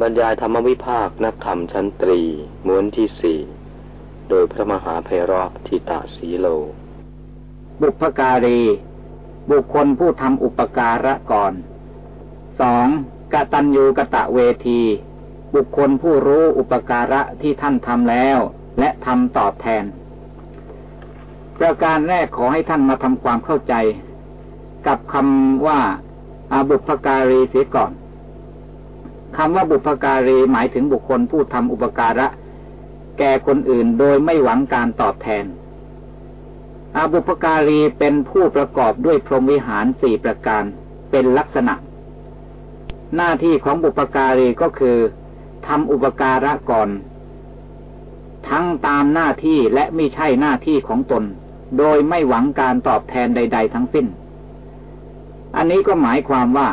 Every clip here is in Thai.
บรรยายธรรมวิภาคนักธรรมชั้นตรี ม้วนที่สี่ โดยพระมหาเพรอบทิตาสีโล บุพการี บุคคลผู้ทำอุปการะก่อนสองกตัญญูกะตะเวที บุคคลผู้รู้อุปการะที่ท่านทำแล้ว และทำตอบแทน ประการแรกขอให้ท่านมาทำความเข้าใจ กับคำว่าอาบุพการีเสียก่อน คำว่าบุพการีหมายถึงบุคคลผู้ทำอุปการะ แก่คนอื่นโดยไม่หวังการตอบแทนอาบุพการีเป็นผู้ประกอบด้วยพรหมวิหารสี่ประการ เป็นลักษณะ หน้าที่ของบุพการีก็คือทำอุปการะก่อน ทั้งตามหน้าที่และไม่ใช่หน้าที่ของตน โดยไม่หวังการตอบแทนใด ๆ ทั้งสิ้น อันนี้ก็หมายความว่า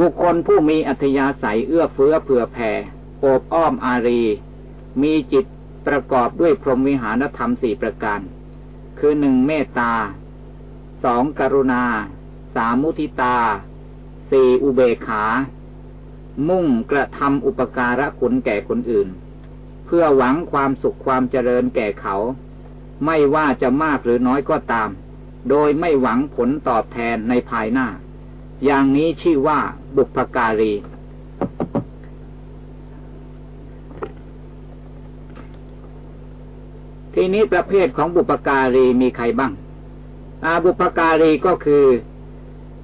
บุคคลผู้มีอัธยาศัยเอื้อเฟื้อเผื่อแผ่โอบอ้อมอารี มีจิตประกอบด้วยพรหมวิหารธรรมสี่ประการ คือหนึ่งเมตตาสองกรุณา สามมุทิตาสี่อุเบกขา มุ่งกระทำอุปการะคุณแก่คนอื่น เพื่อหวังความสุขความเจริญแก่เขา ไม่ว่าจะมากหรือน้อยก็ตาม โดยไม่หวังผลตอบแทนในภายหน้า อย่างนี้ชื่อว่า บุพการี ทีนี้ประเภทของบุพการีมีใครบ้าง อาบุพการีก็คือ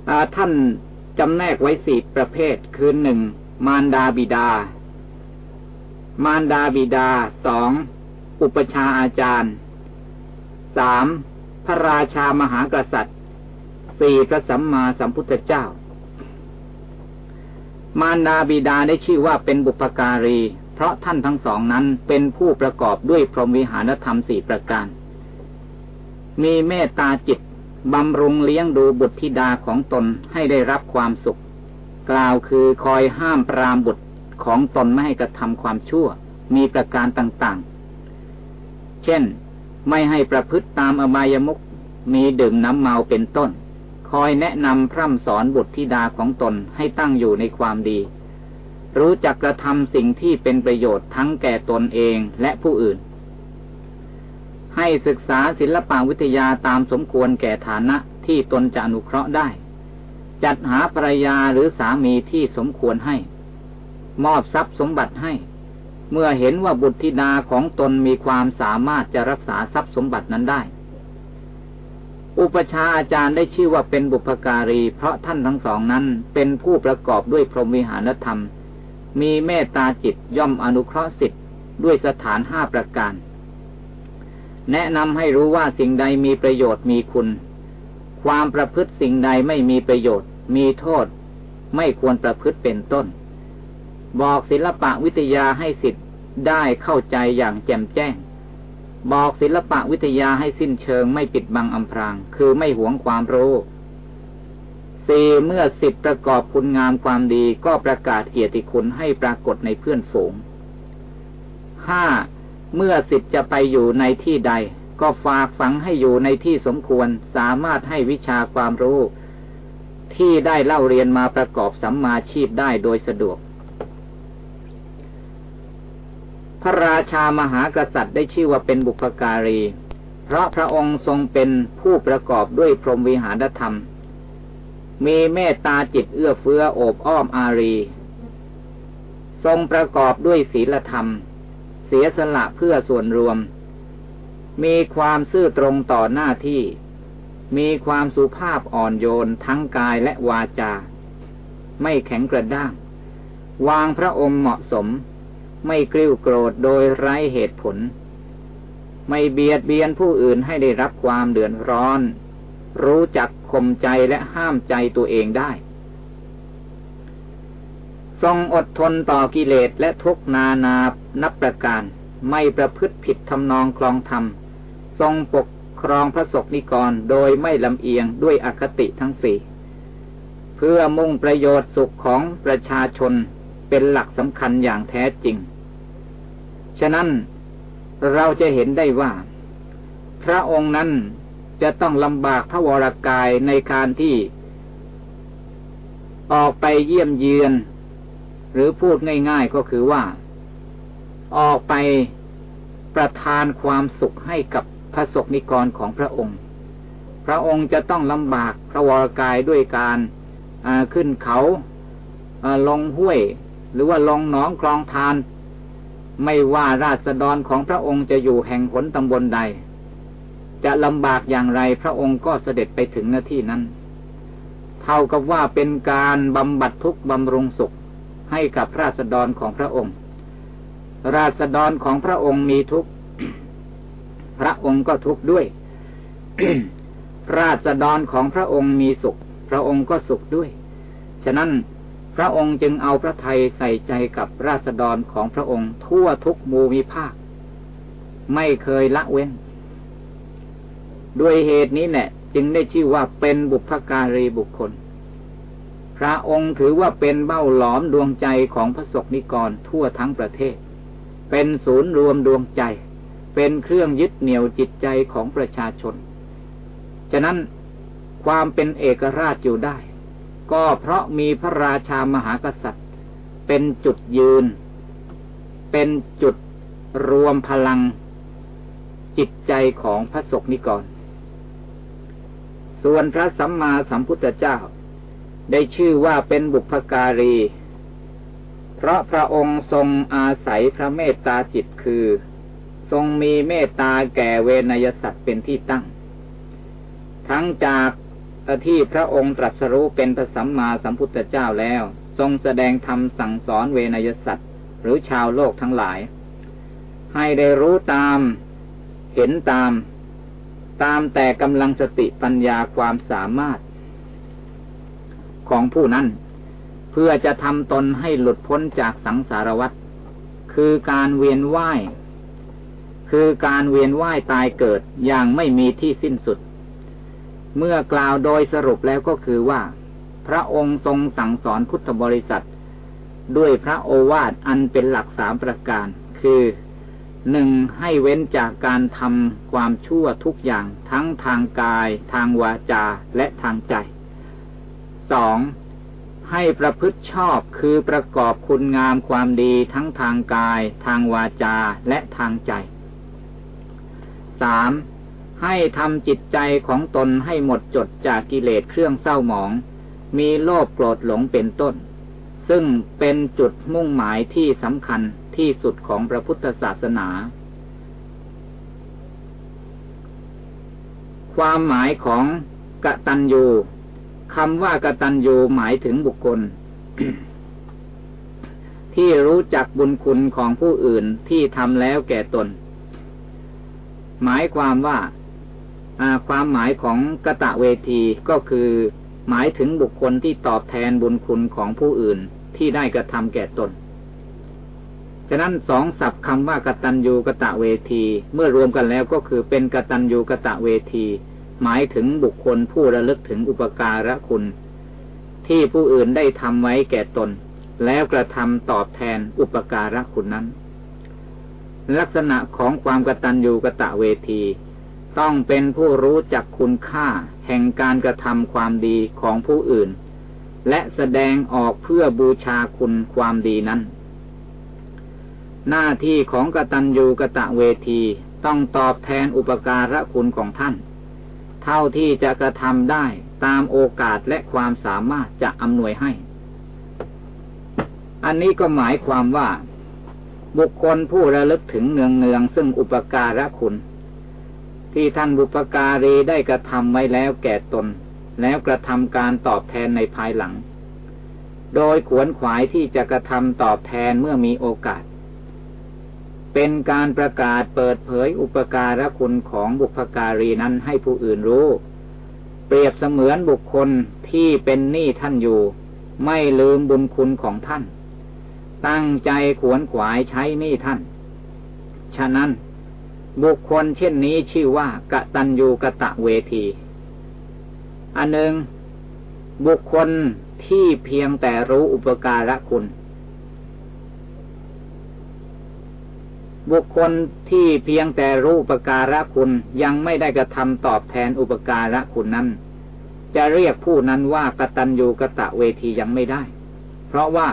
อท่านจำแนกไว้สี่ประเภท คือหนึ่งมารดาบิดา มารดาบิดาสองอุปชาอาจารย์สามพระราชามหากษัตริย์สี่พระสัมมาสัมพุทธเจ้า มารดาบิดาได้ชื่อว่าเป็นบุพการี เพราะท่านทั้งสองนั้นเป็นผู้ประกอบด้วยพรหมวิหารธรรมสี่ประการ มีเมตตาจิตบำรุงเลี้ยงดูบุตรธิดาของตนให้ได้รับความสุข กล่าวคือคอยห้ามปรามบุตรของตนไม่ให้กระทำความชั่ว มีประการต่างๆ เช่น ไม่ให้ประพฤติตามอบายมุกมีดื่มน้ำเมาเป็นต้น คอยแนะนำพร่ำสอนบุตรธิดาของตนให้ตั้งอยู่ในความดี รู้จักกระทำสิ่งที่เป็นประโยชน์ทั้งแก่ตนเองและผู้อื่น ให้ศึกษาศิลปวิทยาตามสมควรแก่ฐานะที่ตนจะอนุเคราะห์ได้ จัดหาภรรยาหรือสามีที่สมควรให้ มอบทรัพย์สมบัติให้ เมื่อเห็นว่าบุตรธิดาของตนมีความสามารถจะรักษาทรัพย์สมบัตินั้นได้ อุปชาอาจารย์ได้ชื่อว่าเป็นบุพการี เพราะท่านทั้งสองนั้นเป็นผู้ประกอบด้วยพรหมวิหารธรรม มีเมตตาจิตย่อมอนุเคราะห์สิทธิ์ด้วยสถานห้าประการ แนะนำให้รู้ว่าสิ่งใดมีประโยชน์มีคุณ ความประพฤติสิ่งใดไม่มีประโยชน์ มีโทษ ไม่ควรประพฤติเป็นต้น บอกศิลปะวิทยาให้สิทธิ์ได้เข้าใจอย่างแจ่มแจ้ง บอกศิลปะวิทยาให้สิ้นเชิงไม่ปิดบังอำพราง คือไม่หวงความรู้สี่เมื่อสิทธิประกอบคุณงามความดีก็ประกาศเกียรติคุณให้ปรากฏในเพื่อนฝูงห้าเมื่อสิทธิจะไปอยู่ในที่ใด ก็ฝากฝังให้อยู่ในที่สมควรสามารถให้วิชาความรู้ ที่ได้เล่าเรียนมาประกอบสัมมาชีพได้โดยสะดวก พระราชามหากษัตริย์ได้ชื่อว่าเป็นบุพการี เพราะพระองค์ทรงเป็นผู้ประกอบด้วยพรหมวิหารธรรม มีเมตตาจิตเอื้อเฟื้อโอบอ้อมอารี ทรงประกอบด้วยศีลธรรม เสียสละเพื่อส่วนรวม มีความซื่อตรงต่อหน้าที่ มีความสุภาพอ่อนโยนทั้งกายและวาจา ไม่แข็งกระด้าง วางพระองค์เหมาะสม ไม่กริ้วโกรธโดยไร้เหตุผล ไม่เบียดเบียนผู้อื่นให้ได้รับความเดือดร้อน รู้จักข่มใจและห้ามใจตัวเองได้ ทรงอดทนต่อกิเลสและทุกนานานับประการ ไม่ประพฤติผิดทำนองคลองธรรม ทรงปกครองพระศกนิกรโดยไม่ลำเอียงด้วยอคติทั้งสี่เพื่อมุ่งประโยชน์สุขของประชาชนเป็นหลักสำคัญอย่างแท้จริง ฉะนั้นเราจะเห็นได้ว่า พระองค์นั้นจะต้องลำบากพระวรากายในการที่ ออกไปเยี่ยมเยือน หรือพูดง่ายๆก็คือว่า ออกไปประทานความสุขให้กับพระสกนิกรของพระองค์ พระองค์จะต้องลำบากพระวรกายด้วยการขึ้นเขาลงห้วย หรือว่าลงหนองคลองทาน ไม่ว่าราษฎรของพระองค์จะอยู่แห่งผลตำบลใด จะลำบากอย่างไรพระองค์ก็เสด็จไปถึงหน้าที่นั้น เท่ากับว่าเป็นการบำบัดทุกข์บำรุงสุขให้กับราษฎรของพระองค์ ราษฎรของพระองค์มีทุกข์พระองค์ก็ทุกข์ด้วย ราษฎรของพระองค์มีสุข พระองค์ก็สุขด้วย ฉะนั้น พระองค์จึงเอาพระทัยใส่ใจกับราษฎรของพระองค์ทั่วทุกมูมิภาค ไม่เคยละเว้น ด้วยเหตุนี้แหละจึงได้ชื่อว่าเป็นบุพการีบุคคล พระองค์ถือว่าเป็นเบ้าหลอมดวงใจของพระสกนิกรทั่วทั้งประเทศ เป็นศูนย์รวมดวงใจ เป็นเครื่องยึดเหนี่ยวจิตใจของประชาชน ฉะนั้นความเป็นเอกราชอยู่ได้ ก็เพราะมีพระราชามหากษัตริย์ เป็นจุดยืน เป็นจุดรวมพลังจิตใจของพระสกนิกร ส่วนพระสัมมาสัมพุทธเจ้า ได้ชื่อว่าเป็นบุพการี เพราะพระองค์ทรงอาศัยพระเมตตาจิตคือ ทรงมีเมตตาแก่เวนยสัตว์เป็นที่ตั้ง ทั้งจาก ที่พระองค์ตรัสรู้เป็นพระสัมมาสัมพุทธเจ้าแล้ว ทรงแสดงธรรมสั่งสอนเวนยสัตว์หรือชาวโลกทั้งหลาย ให้ได้รู้ตาม เห็นตาม ตามแต่กำลังสติปัญญาความสามารถ ของผู้นั้น เพื่อจะทำตนให้หลุดพ้นจากสังสารวัฏคือการเวียนว่ายคือการเวียนว่ายตายเกิดอย่างไม่มีที่สิ้นสุด เมื่อกล่าวโดยสรุปแล้วก็คือว่า พระองค์ทรงสั่งสอนพุทธบริษัท ด้วยพระโอวาทอันเป็นหลักสามประการ คือหนึ่งให้เว้นจากการทำความชั่วทุกอย่างทั้งทางกาย ทางวาจาและทางใจสองให้ประพฤติชอบคือประกอบคุณงามความดีทั้งทางกาย ทางวาจาและทางใจสาม ให้ทำจิตใจของตนให้หมดจดจากกิเลสเครื่องเศร้าหมอง มีโลภโกรธหลงเป็นต้น ซึ่งเป็นจุดมุ่งหมายที่สำคัญที่สุดของพระพุทธศาสนา ความหมายของกตัญญูคำว่ากตัญญูหมายถึงบุคคล ที่รู้จักบุญคุณของผู้อื่นที่ทำแล้วแก่ตน หมายความว่า ความหมายของกะตะเวทีก็คือ หมายถึงบุคคลที่ตอบแทนบุญคุณของผู้อื่นที่ได้กระทำแก่ตน ฉะนั้นสองศัพท์คำว่ากตัญญูกะตะเวที เมื่อรวมกันแล้วก็คือเป็นกตัญญูกะตะเวที หมายถึงบุคคลผู้ระลึกถึงอุปการะคุณ ที่ผู้อื่นได้ทำไว้แก่ตน แล้วกระทำตอบแทนอุปการะคุณนั้น ลักษณะของความกตัญญูกะตะเวที ต้องเป็นผู้รู้จักคุณค่าแห่งการกระทำความดีของผู้อื่น และแสดงออกเพื่อบูชาคุณความดีนั้น หน้าที่ของกตัญญูกะตะเวทีต้องตอบแทนอุปการะคุณของท่าน เท่าที่จะกระทำได้ตามโอกาสและความสามารถจะอำนวยให้ อันนี้ก็หมายความว่า บุคคลผู้ระลึกถึงเนืองเนืองซึ่งอุปการะคุณ ที่ท่านบุปการีได้กระทำไว้แล้วแก่ตน แล้วกระทำการตอบแทนในภายหลัง โดยขวนขวายที่จะกระทำตอบแทนเมื่อมีโอกาส เป็นการประกาศเปิดเผยอุปการะคุณของบุพการีนั้นให้ผู้อื่นรู้ เปรียบเสมือนบุคคลที่เป็นหนี้ท่านอยู่ ไม่ลืมบุญคุณของท่าน ตั้งใจขวนขวายใช้หนี่ท่าน ฉะนั้น บุคคลเช่นนี้ชื่อว่ากะตัญญูกะตะเวที อันหนึ่งบุคคลที่เพียงแต่รู้อุปการะคุณ บุคคลที่เพียงแต่รู้อุปการะคุณยังไม่ได้กระทำตอบแทนอุปการะคุณนั้น จะเรียกผู้นั้นว่ากตัญญูกะตะเวทียังไม่ได้ เพราะว่า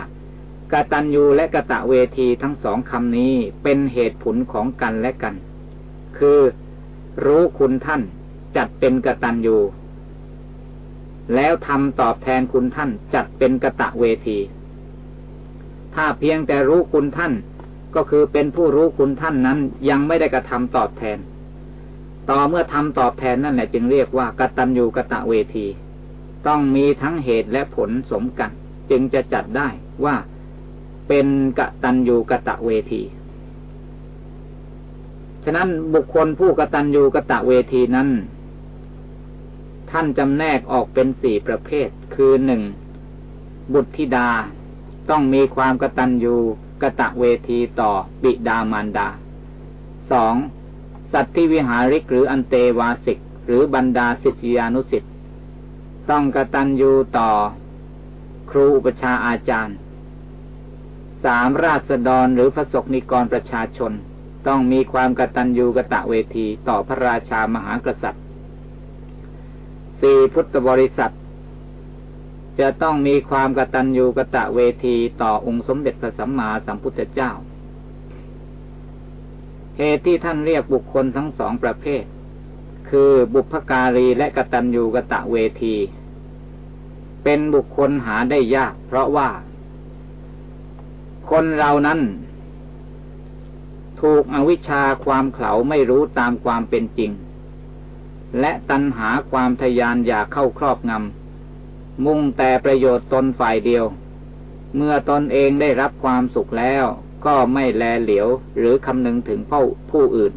กตัญญูและกะตะเวทีทั้งสองคำนี้เป็นเหตุผลของกันและกัน คือรู้คุณท่านจัดเป็นกตัญญูแล้วทำตอบแทนคุณท่านจัดเป็นกะตะเวที ถ้าเพียงแต่รู้คุณท่านก็คือเป็นผู้รู้คุณท่านนั้นยังไม่ได้กระทำตอบแทน ต่อเมื่อทำตอบแทนนั่นแหละจึงเรียกว่ากตัญญูกะตะเวที ต้องมีทั้งเหตุและผลสมกัน จึงจะจัดได้ว่าเป็นกตัญญูกะตะเวที ฉะนั้นบุคคลผู้กตัญญูกะตะเวทีนั้น ท่านจำแนกออกเป็นสี่ประเภท คือหนึ่งบุตรธิดาต้องมีความกตัญญูกะตะเวทีต่อบิดามารดาสองสัตว์ที่วิหาริกหรืออันเตวาสิก หรือบรรดาศิษยานุสิ์ต้องกตัญญูต่อ ครูอุปชาอาจารย์สามราษฎรหรือพระสกนิกรประชาชน ต้องมีความกตัญญูกะตะเวทีต่อพระราชามหากษัตริย์สี่พุทธบริษัท จะต้องมีความกตัญญูกะตะเวทีต่อองค์สมเด็จพระสัมมาสัมพุทธเจ้าเหตุที่ท่านเรียกบุคคลทั้งสองประเภท คือบุพการีและกตัญญูกะตะเวที เป็นบุคคลหาได้ยาก เพราะว่า คนเรานั้น ถูกอวิชชาความเขลาไม่รู้ตามความเป็นจริง และตัณหาความทยานอยากเข้าครอบงำ มุ่งแต่ประโยชน์ตนฝ่ายเดียว เมื่อตนเองได้รับความสุขแล้ว ก็ไม่แลเหลียวหรือคำนึงถึงผ่าผู้อื่น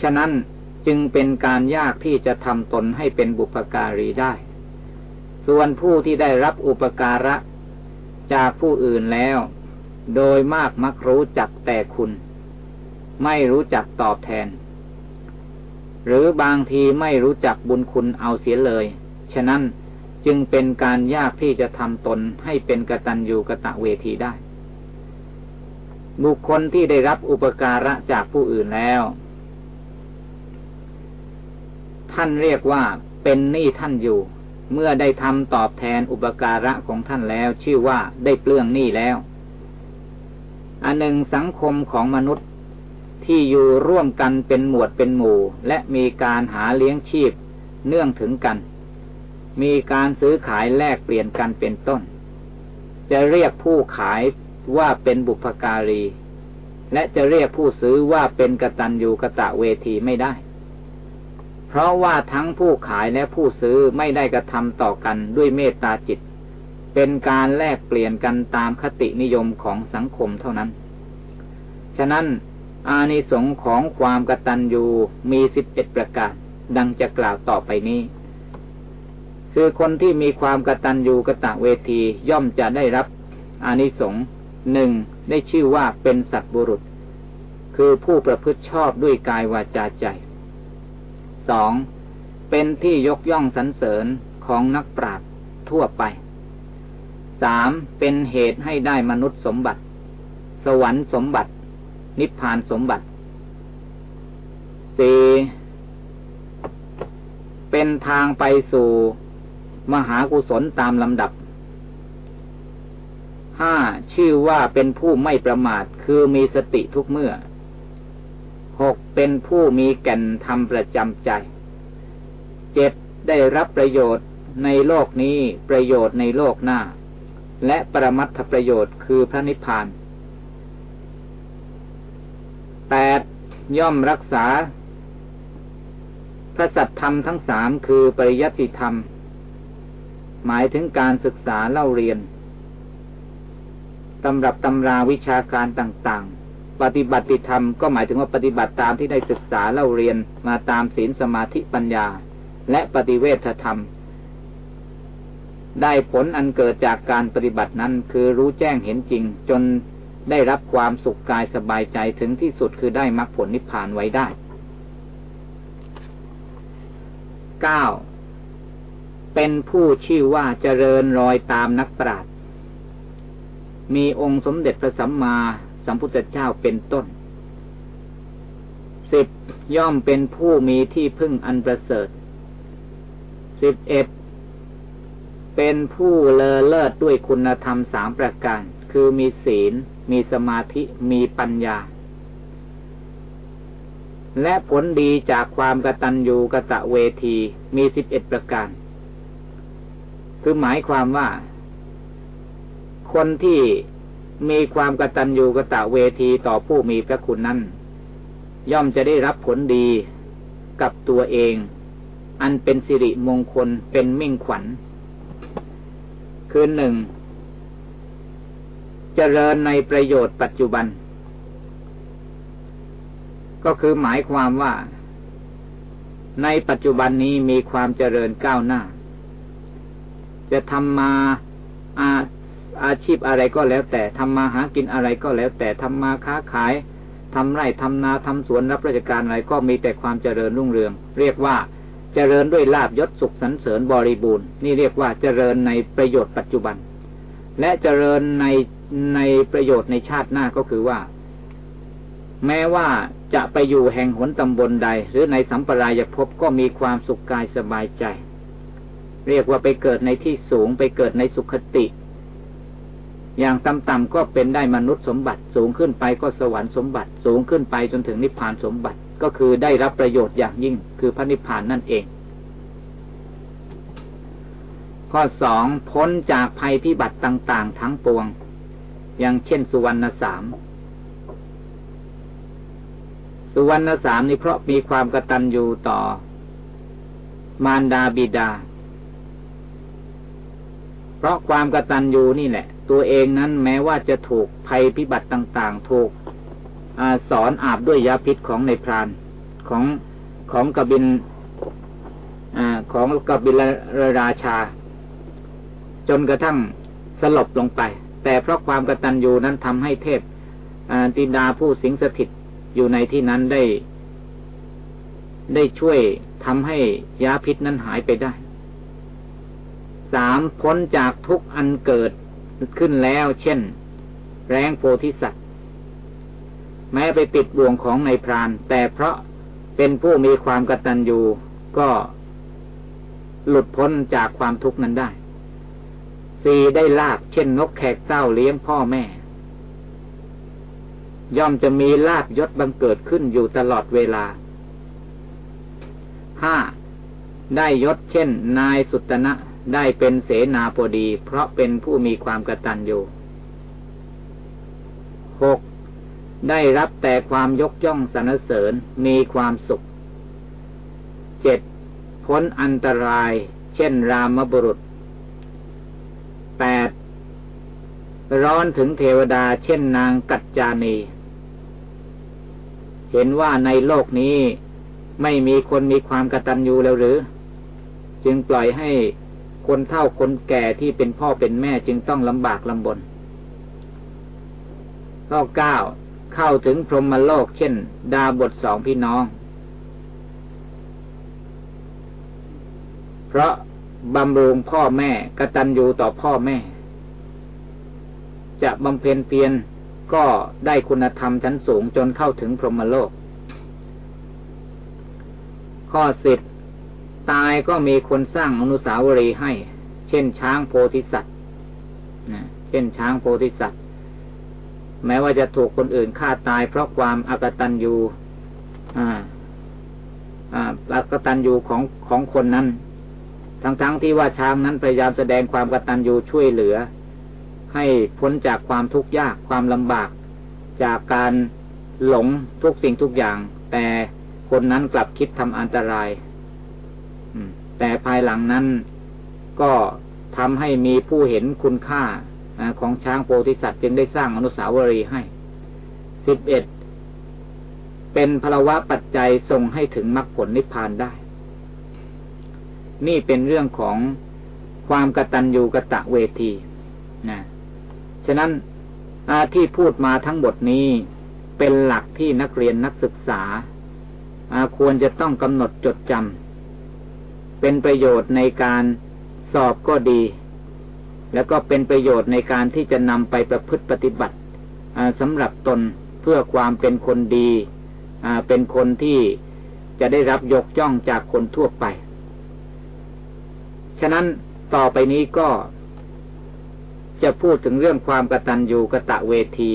ฉะนั้นจึงเป็นการยากที่จะทำตนให้เป็นบุปการีได้ ส่วนผู้ที่ได้รับอุปการะจากผู้อื่นแล้ว โดยมากมักรู้จักแต่คุณ ไม่รู้จักตอบแทน หรือบางทีไม่รู้จักบุญคุณเอาเสียเลย ฉะนั้นจึงเป็นการยากที่จะทำตนให้เป็นกตัญญูกะตะเวทีได้ บุคคลที่ได้รับอุปการะจากผู้อื่นแล้ว ท่านเรียกว่าเป็นหนี้ท่านอยู่ เมื่อได้ทำตอบแทนอุปการะของท่านแล้ว ชื่อว่าได้เปลื้องหนี้แล้ว อันหนึ่งสังคมของมนุษย์ที่อยู่ร่วมกันเป็นหมวดเป็นหมู่ และมีการหาเลี้ยงชีพเนื่องถึงกัน มีการซื้อขายแลกเปลี่ยนกันเป็นต้น จะเรียกผู้ขายว่าเป็นบุพการี และจะเรียกผู้ซื้อว่าเป็นกตัญญูกะตะเวทีไม่ได้ เพราะว่าทั้งผู้ขายและผู้ซื้อไม่ได้กระทำต่อกันด้วยเมตตาจิต เป็นการแลกเปลี่ยนกันตามคตินิยมของสังคมเท่านั้น ฉะนั้นอานิสงส์ของความกตัญญูมีสิบเอ็ดประการดังจะกล่าวต่อไปนี้ คือคนที่มีความกตัญญูกะตะเวทีย่อมจะได้รับอานิสงส์หนึ่งได้ชื่อว่าเป็นสัตบุรุษ คือผู้ประพฤติชอบด้วยกายวาจาใจสองเป็นที่ยกย่องสรรเสริญของนักปราชญ์ทั่วไป สามเป็นเหตุให้ได้มนุษย์สมบัติ สวรรค์สมบัติ นิพพานสมบัติสี่เป็นทางไปสู่มหากุศลตามลำดับห้าชื่อว่าเป็นผู้ไม่ประมาทคือมีสติทุกเมื่อหกเป็นผู้มีแก่นธรรมประจำใจเจ็ดได้รับประโยชน์ในโลกนี้ประโยชน์ในโลกหน้า และประมัตถประโยชน์คือพระนิพพานแปดย่อมรักษา พระสัตธรรมทั้งสามคือปริยัติธรรม หมายถึงการศึกษาเล่าเรียนตำรับตำราวิชาการต่างๆ ปฏิบัติธรรมก็หมายถึงว่าปฏิบัติตามที่ได้ศึกษาเล่าเรียนมาตามศีลสมาธิปัญญา และปฏิเวทธรรม ได้ผลอันเกิดจากการปฏิบัตินั้นคือรู้แจ้งเห็นจริง จนได้รับความสุขกายสบายใจถึงที่สุดคือได้มรรคผลนิพพานไว้ได้เก้าเป็นผู้ชื่อว่าเจริญรอยตามนักปราชญ์มีองค์สมเด็จพระสัมมาสัมพุทธเจ้าเป็นต้นสิบย่อมเป็นผู้มีที่พึ่งอันประเสริฐสิบเอ็ด เป็นผู้เลอเลิศด้วยคุณธรรมสามประการ คือมีศีล มีสมาธิ มีปัญญา และผลดีจากความกตัญญูกะตะเวทีมีสิบเอ็ดประการ คือหมายความว่า คนที่มีความกตัญญูกะตะเวทีต่อผู้มีพระคุณนั้น ย่อมจะได้รับผลดีกับตัวเอง อันเป็นสิริมงคลเป็นมิ่งขวัญ คือหนึ่งเจริญในประโยชน์ปัจจุบัน ก็คือหมายความว่า ในปัจจุบันนี้มีความเจริญก้าวหน้า จะทำมาอาอาชีพอะไรก็แล้วแต่ทำมาหากินอะไรก็แล้วแต่ทำมาค้าขายทำไร่ทำนาทำสวนรับราชการอะไรก็มีแต่ความเจริญรุ่งเรือง เรียกว่า เจริญด้วยลาบยศสุขสันเสริญบริบูรณ์ นี่เรียกว่าเจริญในประโยชน์ปัจจุบัน และเจริญในในประโยชน์ในชาติหน้าก็คือว่า แม้ว่าจะไปอยู่แห่งหนตำบลใด หรือในสัมปรายภพก็มีความสุขกายสบายใจ เรียกว่าไปเกิดในที่สูงไปเกิดในสุขติ อย่างต่ำๆก็เป็นได้มนุษย์สมบัติ สูงขึ้นไปก็สวรรค์สมบัติ สูงขึ้นไปจนถึงนิพพานสมบัติ ก็คือได้รับประโยชน์อย่างยิ่งคือพระนิพพานนั่นเอง ข้อสองพ้นจากภัยพิบัติต่าง ๆ ทั้งปวง อย่างเช่นสุวรรณสาม สุวรรณสามนี่เพราะมีความกตัญญูต่อ มารดาบิดา เพราะความกตัญญูนี่แหละ ตัวเองนั้นแม้ว่าจะถูกภัยพิบัติต่าง ๆ ถูก สอนอาบด้วยยาพิษของในพรานของของกบินอของกบิลราชา จนกระทั่งสลบลงไป แต่เพราะความกตัญญูนั้นทำให้เทพติดาผู้สิงสถิตอยู่ในที่นั้นได้ ได้ช่วยทำให้ยาพิษนั้นหายไปได้สามพ้นจากทุกอันเกิดขึ้นแล้ว เช่น แรงโพธิสัตว แม้ไปติดบ่วงของในพราน แต่เพราะเป็นผู้มีความกตัญญูก็หลุดพ้นจากความทุกข์นั้นได้สี่ได้ลาบเช่นนกแขกเต้าเลี้ยงพ่อแม่ ย่อมจะมีลาบยศบังเกิดขึ้นอยู่ตลอดเวลาห้าได้ยศเช่น นายสุตนะได้เป็นเสนาบดี เพราะเป็นผู้มีความกตัญญูหก ได้รับแต่ความยกย่องสรรเสริญมีความสุขเจ็ดพ้นอันตราย เช่นรามบุรุษแปดร้อนถึงเทวดาเช่นนางกัจจานี เห็นว่าในโลกนี้ไม่มีคนมีความกตัญญูแล้วหรือ จึงปล่อยให้คนเฒ่าคนแก่ที่เป็นพ่อเป็นแม่จึงต้องลำบากลำบนข้อเก้า เข้าถึงพรหมโลกเช่น ดาบทสองพี่น้อง เพราะบำรุงพ่อแม่กตัญญูต่อพ่อแม่ จะบำเพ็ญเพียรก็ได้คุณธรรมชั้นสูงจนเข้าถึงพรหมโลก ข้อสิบตายก็มีคนสร้างอนุสาวรีย์ให้ เช่นช้างโพธิสัตว์นะเช่นช้างโพธิสัตว์ แม้ว่าจะถูกคนอื่นฆ่าตาย เพราะความอากตันยูอ่าอากตันยูของของคนนั้น ทั้งๆทที่ว่าช้างนั้นพยายามแสดงความกตัญญูช่วยเหลือ ให้พ้นจากความทุกข์ยากความลำบาก จากการหลงทุกสิ่งทุกอย่าง แต่คนนั้นกลับคิดทำอันตรายแต่ภายหลังนั้นก็ทำให้มีผู้เห็นคุณค่า ของช้างโพธิสัตว์จึงได้สร้างอนุสาวรีย์ให้สิบเอ็ดเป็นพลวะปัจจัยส่งให้ถึงมรรคผลนิพพานได้ นี่เป็นเรื่องของความกตัญญูกะตะเวทีนะฉะนั้นที่พูดมาทั้งหมดนี้เป็นหลักที่นักเรียนนักศึกษาควรจะต้องกำหนดจดจำเป็นประโยชน์ในการสอบก็ดี แล้วก็เป็นประโยชน์ในการที่จะนำไปประพฤติปฏิบัติสำหรับตนเพื่อความเป็นคนดีเป็นคนที่จะได้รับยกย่องจากคนทั่วไป ฉะนั้นต่อไปนี้ก็จะพูดถึงเรื่องความกตัญญูกะตะเวที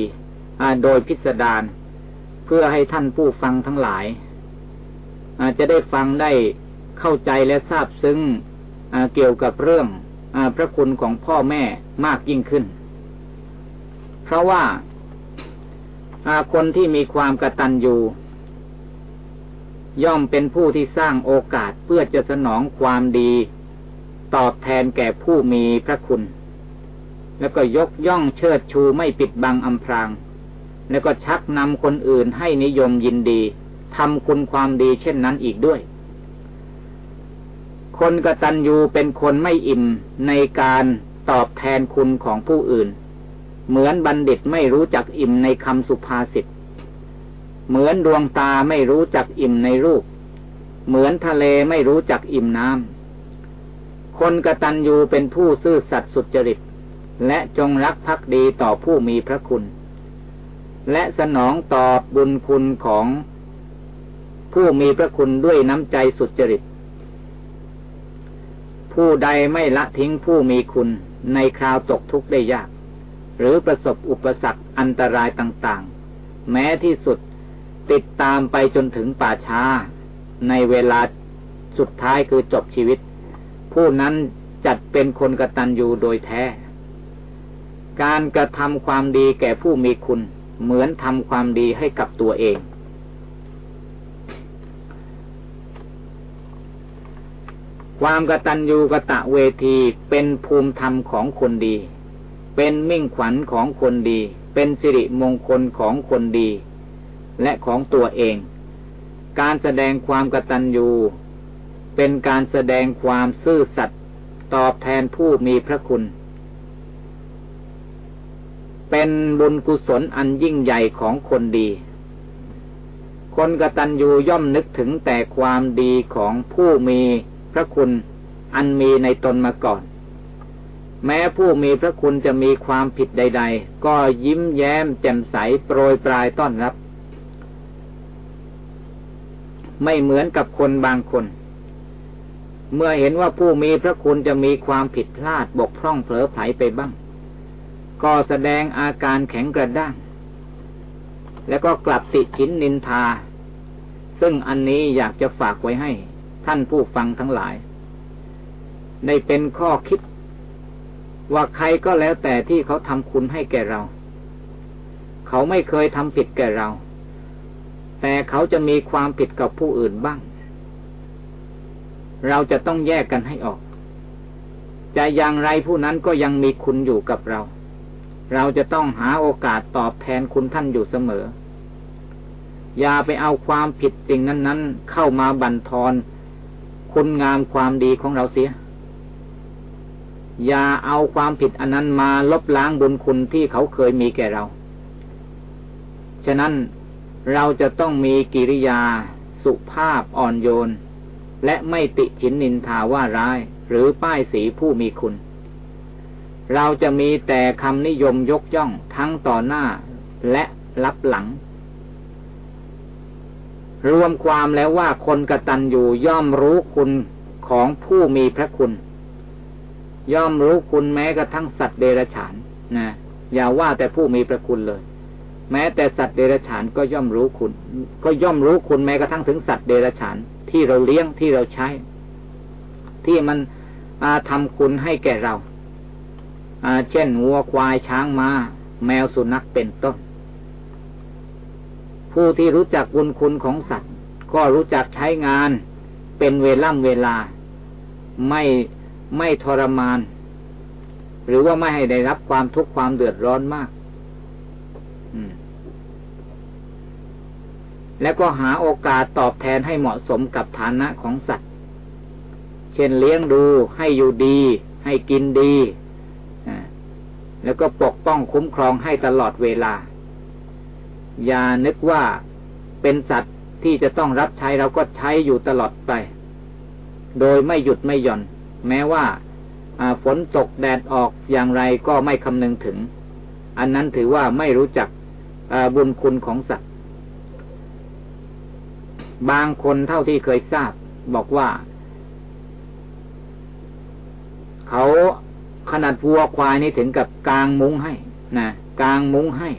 โดยพิสดารเพื่อให้ท่านผู้ฟังทั้งหลายจะได้ฟังได้เข้าใจและทราบซึ้งเกี่ยวกับเรื่อง พระคุณของพ่อแม่มากยิ่งขึ้น เพราะว่าคนที่มีความกตัญญูย่อมเป็นผู้ที่สร้างโอกาสเพื่อจะสนองความดี ตอบแทนแก่ผู้มีพระคุณ แล้วก็ยกย่องเชิดชูไม่ปิดบังอำพราง แล้วก็ชักนำคนอื่นให้นิยมยินดีทำคุณความดีเช่นนั้นอีกด้วย คนกตัญญูเป็นคนไม่อิ่มในการตอบแทนคุณของผู้อื่น เหมือนบัณฑิตไม่รู้จักอิ่มในคำสุภาษิต เหมือนดวงตาไม่รู้จักอิ่มในรูป เหมือนทะเลไม่รู้จักอิ่มน้ำ คนกตัญญูเป็นผู้ซื่อสัตย์สุจริต และจงรักภักดีต่อผู้มีพระคุณ และสนองตอบบุญคุณของผู้มีพระคุณด้วยน้ำใจสุจริต ผู้ใดไม่ละทิ้งผู้มีคุณในคราวตกทุกข์ได้ยาก หรือประสบอุปสรรคอันตรายต่างๆ แม้ที่สุดติดตามไปจนถึงป่าช้า ในเวลาสุดท้ายคือจบชีวิต ผู้นั้นจัดเป็นคนกตัญญูโดยแท้ การกระทำความดีแก่ผู้มีคุณ เหมือนทำความดีให้กับตัวเอง ความกตัญญูกะตะเวทีเป็นภูมิธรรมของคนดี เป็นมิ่งขวัญของคนดี เป็นสิริมงคลของคนดี และของตัวเอง การแสดงความกตัญญู เป็นการแสดงความซื่อสัตย์ตอบแทนผู้มีพระคุณ เป็นบุญกุศลอันยิ่งใหญ่ของคนดี คนกตัญญูย่อมนึกถึงแต่ความดีของผู้มี พระคุณอันมีในตนมาก่อน แม้ผู้มีพระคุณจะมีความผิดใด ๆ ก็ยิ้มแย้มแจ่มใสโปรยปลายต้อนรับ ไม่เหมือนกับคนบางคน เมื่อเห็นว่าผู้มีพระคุณจะมีความผิดพลาดบกพร่องเผลอไผไปบ้าง ก็แสดงอาการแข็งกระด้าง แล้วก็กลับติชินนินทา ซึ่งอันนี้อยากจะฝากไว้ให้ ท่านผู้ฟังทั้งหลาย ในเป็นข้อคิด ว่าใครก็แล้วแต่ที่เขาทำคุณให้แก่เรา เขาไม่เคยทำผิดแก่เรา แต่เขาจะมีความผิดกับผู้อื่นบ้าง เราจะต้องแยกกันให้ออก จะอย่างไรผู้นั้นก็ยังมีคุณอยู่กับเรา เราจะต้องหาโอกาสตอบแทนคุณท่านอยู่เสมออย่าไปเอาความผิดสิ่งนั้น ๆ เข้ามาบั่นทอน คุณงามความดีของเราเสีย อย่าเอาความผิดอันนั้นมาลบล้างบุญคุณที่เขาเคยมีแก่เรา ฉะนั้นเราจะต้องมีกิริยา สุภาพอ่อนโยน และไม่ติฉินนินทาว่าร้าย หรือป้ายสีผู้มีคุณ เราจะมีแต่คำนิยมยกย่องทั้งต่อหน้าและรับหลัง รวมความแล้วว่าคนกระตันอยู่ย่อมรู้คุณของผู้มีพระคุณ ย่อมรู้คุณแม้กระทั่งสัตว์เดรัจฉานนะอย่าว่าแต่ผู้มีพระคุณเลย แม้แต่สัตว์เดรัจฉานก็ย่อมรู้คุณ ก็ย่อมรู้คุณแม้กระทั่งถึงสัตว์เดรัจฉาน ที่เราเลี้ยงที่เราใช้ ที่มันอาทำคุณให้แก่เราอาเช่นวัวควายช้างมา้า แมวสุนัขเป็นต้น ผู้ที่รู้จักบุญคุณของสัตว์ ก็รู้จักใช้งานเป็นเวล่ำเวลา ไม่ไม่ทรมาน หรือว่าไม่ให้ได้รับความทุกข์ความเดือดร้อนมากแล้วก็หาโอกาสตอบแทนให้เหมาะสมกับฐานะของสัตว์ เช่นเลี้ยงดูให้อยู่ดี ให้กินดี แล้วก็ปกป้องคุ้มครองให้ตลอดเวลา อย่านึกว่าเป็นสัตว์ที่จะต้องรับใช้เราก็ใช้อยู่ตลอดไป โดยไม่หยุดไม่หย่อน แม้ว่าฝนตกแดดออกอย่างไรก็ไม่คำนึงถึง อันนั้นถือว่าไม่รู้จักบุญคุณของสัตว์ บางคนเท่าที่เคยทราบ บอกว่า เขาขนาดวัวควายนี่ถึงกับกลางมุ้งให้นะกลางมุ้งให้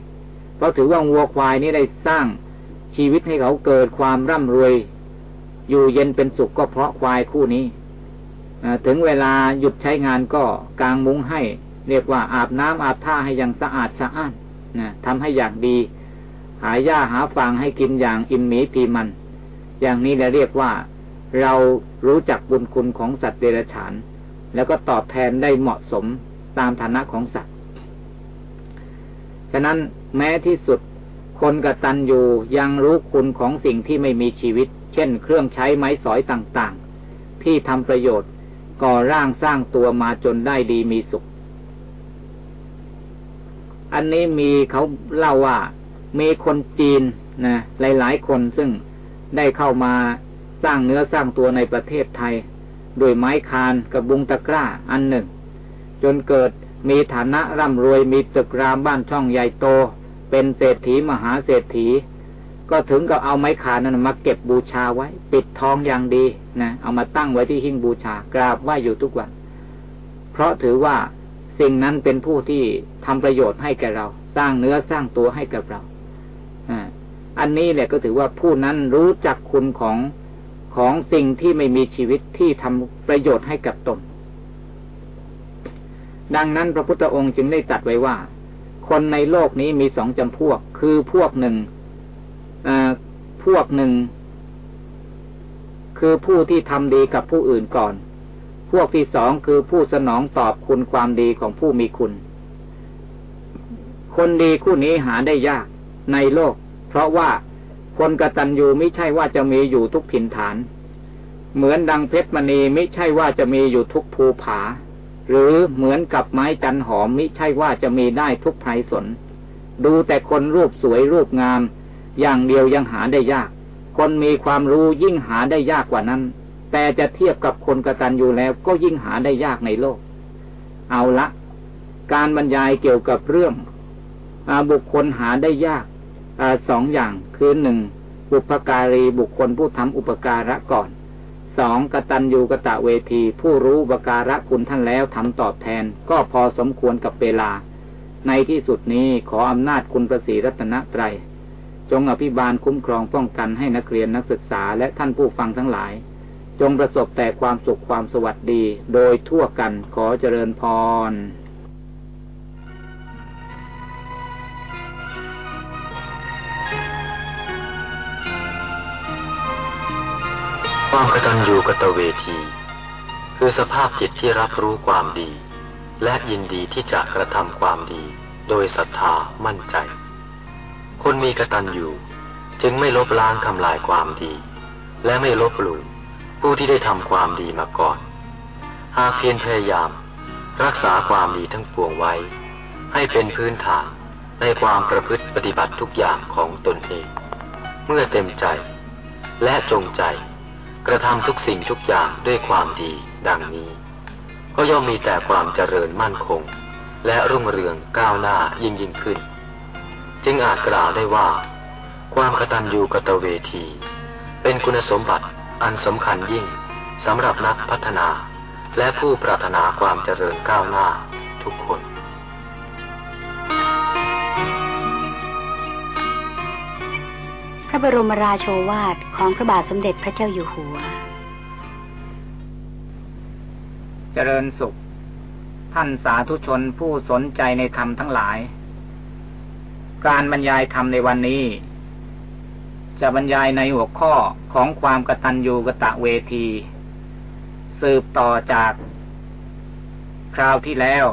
เพราะถือว่าวัวควายนี่ได้สร้างชีวิตให้เขาเกิดความร่ำรวย อยู่เย็นเป็นสุขก็เพราะควายคู่นี้ถึงเวลาหยุดใช้งานก็กางมุ้งให้ เรียกว่าอาบน้ำอาบท่าให้อย่างสะอาดสะอ้านนะทำให้อย่างดี หาหญ้าหาฟางให้กินอย่างอิ่มหมีพีมัน อย่างนี้เราเรียกว่าเรารู้จักบุญคุณของสัตว์เดรัจฉาน แล้วก็ตอบแทนได้เหมาะสมตามฐานะของสัตว์ ฉะนั้น แม้ที่สุด คนกตัญญูยังรู้คุณของสิ่งที่ไม่มีชีวิต เช่น เครื่องใช้ไม้สอยต่างๆ ที่ทำประโยชน์ก่อร่างสร้างตัวมาจนได้ดีมีสุข อันนี้มีเขาเล่าว่า มีคนจีนนะหลาย ๆ คนซึ่งได้เข้ามาสร้างเนื้อสร้างตัวในประเทศไทยด้วยไม้คานกับบุงตะกร้าอันหนึ่ง จนเกิดมีฐานะร่ำรวยมีตึกรามบ้านช่องใหญ่โต เป็นเศรษฐีมหาเศรษฐี ก็ถึงกับเอาไม้คานนั้นมาเก็บบูชาไว้ ปิดทองอย่างดีนะเอามาตั้งไว้ที่หิ้งบูชากราบไหว้อยู่ทุกวัน เพราะถือว่าสิ่งนั้นเป็นผู้ที่ทำประโยชน์ให้แก่เรา สร้างเนื้อสร้างตัวให้กับเราอันนี้เนี่ยก็ถือว่าผู้นั้นรู้จักคุณของของสิ่งที่ไม่มีชีวิตที่ทำประโยชน์ให้กับตนดังนั้นพระพุทธองค์จึงได้ตัดไว้ว่า คนในโลกนี้มีสองจำพวก คือพวกหนึ่งพวกหนึ่ง คือผู้ที่ทำดีกับผู้อื่นก่อน พวกที่สองคือผู้สนองตอบคุณความดีของผู้มีคุณ คนดีคู่นี้หาได้ยากในโลก เพราะว่าคนกตัญญูไม่ใช่ว่าจะมีอยู่ทุกถิ่นฐาน เหมือนดังเพชรมณีไม่ใช่ว่าจะมีอยู่ทุกภูผา หรือเหมือนกับไม้จันหอมม่ใช่ว่าจะมีได้ทุกไพรสน ดูแต่คนรูปสวยรูปงาม อย่างเดียวยังหาได้ยาก คนมีความรู้ยิ่งหาได้ยากกว่านั้น แต่จะเทียบกับคนกระตัญญูแล้วก็ยิ่งหาได้ยากในโลก เอาละ การบรรยายเกี่ยวกับเรื่องบุคคลหาได้ยากสองอย่างคือหนึ่งบุพการีบุคคลผู้ทำอุปการะก่อน สองกตัญญูกะตะเวที ผู้รู้บการะคุณท่านแล้วทำตอบแทน ก็พอสมควรกับเวลา ในที่สุดนี้ขออำนาจคุณประสีรัตนตรัยจงอภิบาลคุ้มครองป้องกันให้นักเรียนนักศึกษาและท่านผู้ฟังทั้งหลาย จงประสบแต่ความสุขความสวัสดี โดยทั่วกันขอเจริญพร ความกตัญญูกตเวที คือสภาพจิตที่รับรู้ความดี และยินดีที่จะกระทำความดี โดยศรัทธามั่นใจ คนมีกตัญญูจึงไม่ลบล้างทำลายความดี และไม่ลบหลู่ผู้ที่ได้ทำความดีมาก่อน หากเพียรพยายาม รักษาความดีทั้งปวงไว้ ให้เป็นพื้นฐานในความประพฤติปฏิบัติทุกอย่างของตนเอง เมื่อเต็มใจและจงใจ กระทำทุกสิ่งทุกอย่างด้วยความดีดังนี้ ก็ย่อมมีแต่ความเจริญมั่นคง และรุ่งเรืองก้าวหน้ายิ่งยิ่งขึ้น จึงอาจกล่าวได้ว่า ความกตัญญูกตเวที เป็นคุณสมบัติอันสำคัญยิ่งสำหรับนักพัฒนา และผู้ปรารถนาความเจริญก้าวหน้าทุกคน ระบรมราโชวาทของพระบาทสมเด็จพระเจ้าอยู่หัว เจริญสุข ท่านสาธุชนผู้สนใจในธรรมทั้งหลาย การบรรยายธรรมในวันนี้ จะบรรยายในหัวข้อของความกตัญญูกะตะเวที สืบต่อจาก คราวที่แล้ว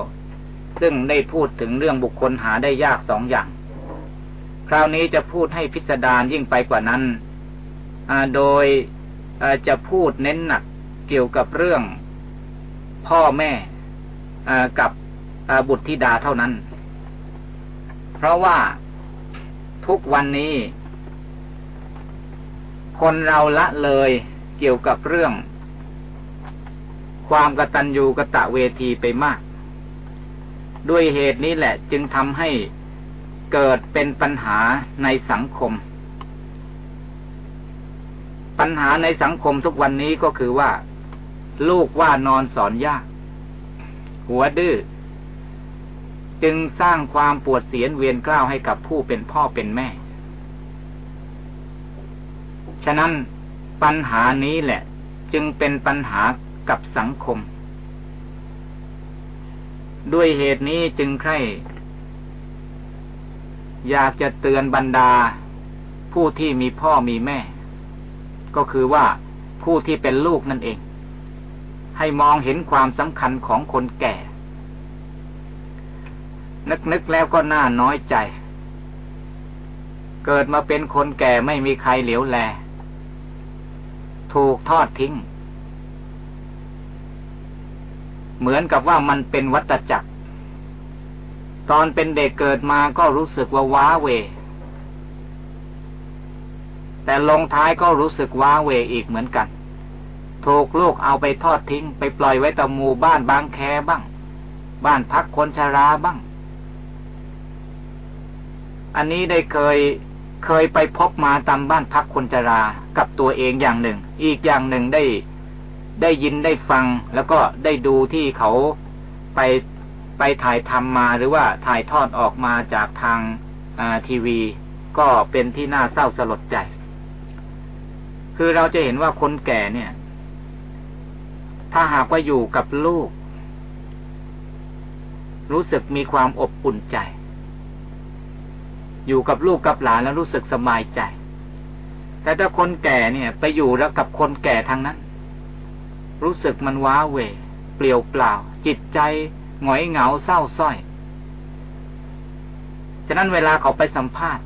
ซึ่งได้พูดถึงเรื่องบุคคลหาได้ยากสองอย่าง ราวนี้จะพูดให้พิสดารยิ่งไปกว่านั้นโดยจะพูดเน้นหนักเกี่ยวกับเรื่องพ่อแม่กับบุตรธิดาเท่านั้น เพราะว่าทุกวันนี้ คนเราละเลยเกี่ยวกับเรื่อง ความกตัญญูกะตะเวทีไปมาก ด้วยเหตุนี้แหละจึงทำให้ เกิดเป็นปัญหาในสังคม ปัญหาในสังคมทุกวันนี้ก็คือว่า ลูกว่านอนสอนยาก หัวดื้อจึงสร้างความปวดเสียนเวียนกล้าวให้กับผู้เป็นพ่อเป็นแม่ ฉะนั้นปัญหานี้แหละ จึงเป็นปัญหากับสังคม ด้วยเหตุนี้จึงใคร อยากจะเตือนบรรดา ผู้ที่มีพ่อมีแม่ ก็คือว่าผู้ที่เป็นลูกนั่นเอง ให้มองเห็นความสำคัญของคนแก่ นึกนึกแล้วก็น่าน้อยใจ เกิดมาเป็นคนแก่ไม่มีใครเหลียวแล ถูกทอดทิ้ง เหมือนกับว่ามันเป็นวัตจักร ตอนเป็นเด็กเกิดมาก็รู้สึกว่าว้าเว แต่ลงท้ายก็รู้สึกว้าเวอีกเหมือนกัน ถูกลูกเอาไปทอดทิ้ง ไปปล่อยไว้ตามหมู่บ้านบางแคบ้าง บ้านพักคนชราบ้าง อันนี้ได้เคยเคยไปพบมาตามบ้านพักคนชรากับตัวเองอย่างหนึ่ง อีกอย่างหนึ่งได้ได้ยินได้ฟัง แล้วก็ได้ดูที่เขาไป ไปถ่ายทำมาหรือว่าถ่ายทอดออกมาจากทางทีวี ก็เป็นที่น่าเศร้าสลดใจ คือเราจะเห็นว่าคนแก่เนี่ย ถ้าหากว่าอยู่กับลูก รู้สึกมีความอบอุ่นใจ อยู่กับลูกกับหลานแล้วรู้สึกสบายใจ แต่ถ้าคนแก่เนี่ย ไปอยู่แล้วกับคนแก่ทางนั้น รู้สึกมันว้าเวเปลี่ยวเปล่า จิตใจ หงอยเหงาเศร้าส้อย ฉะนั้นเวลาเขาไปสัมภาษณ์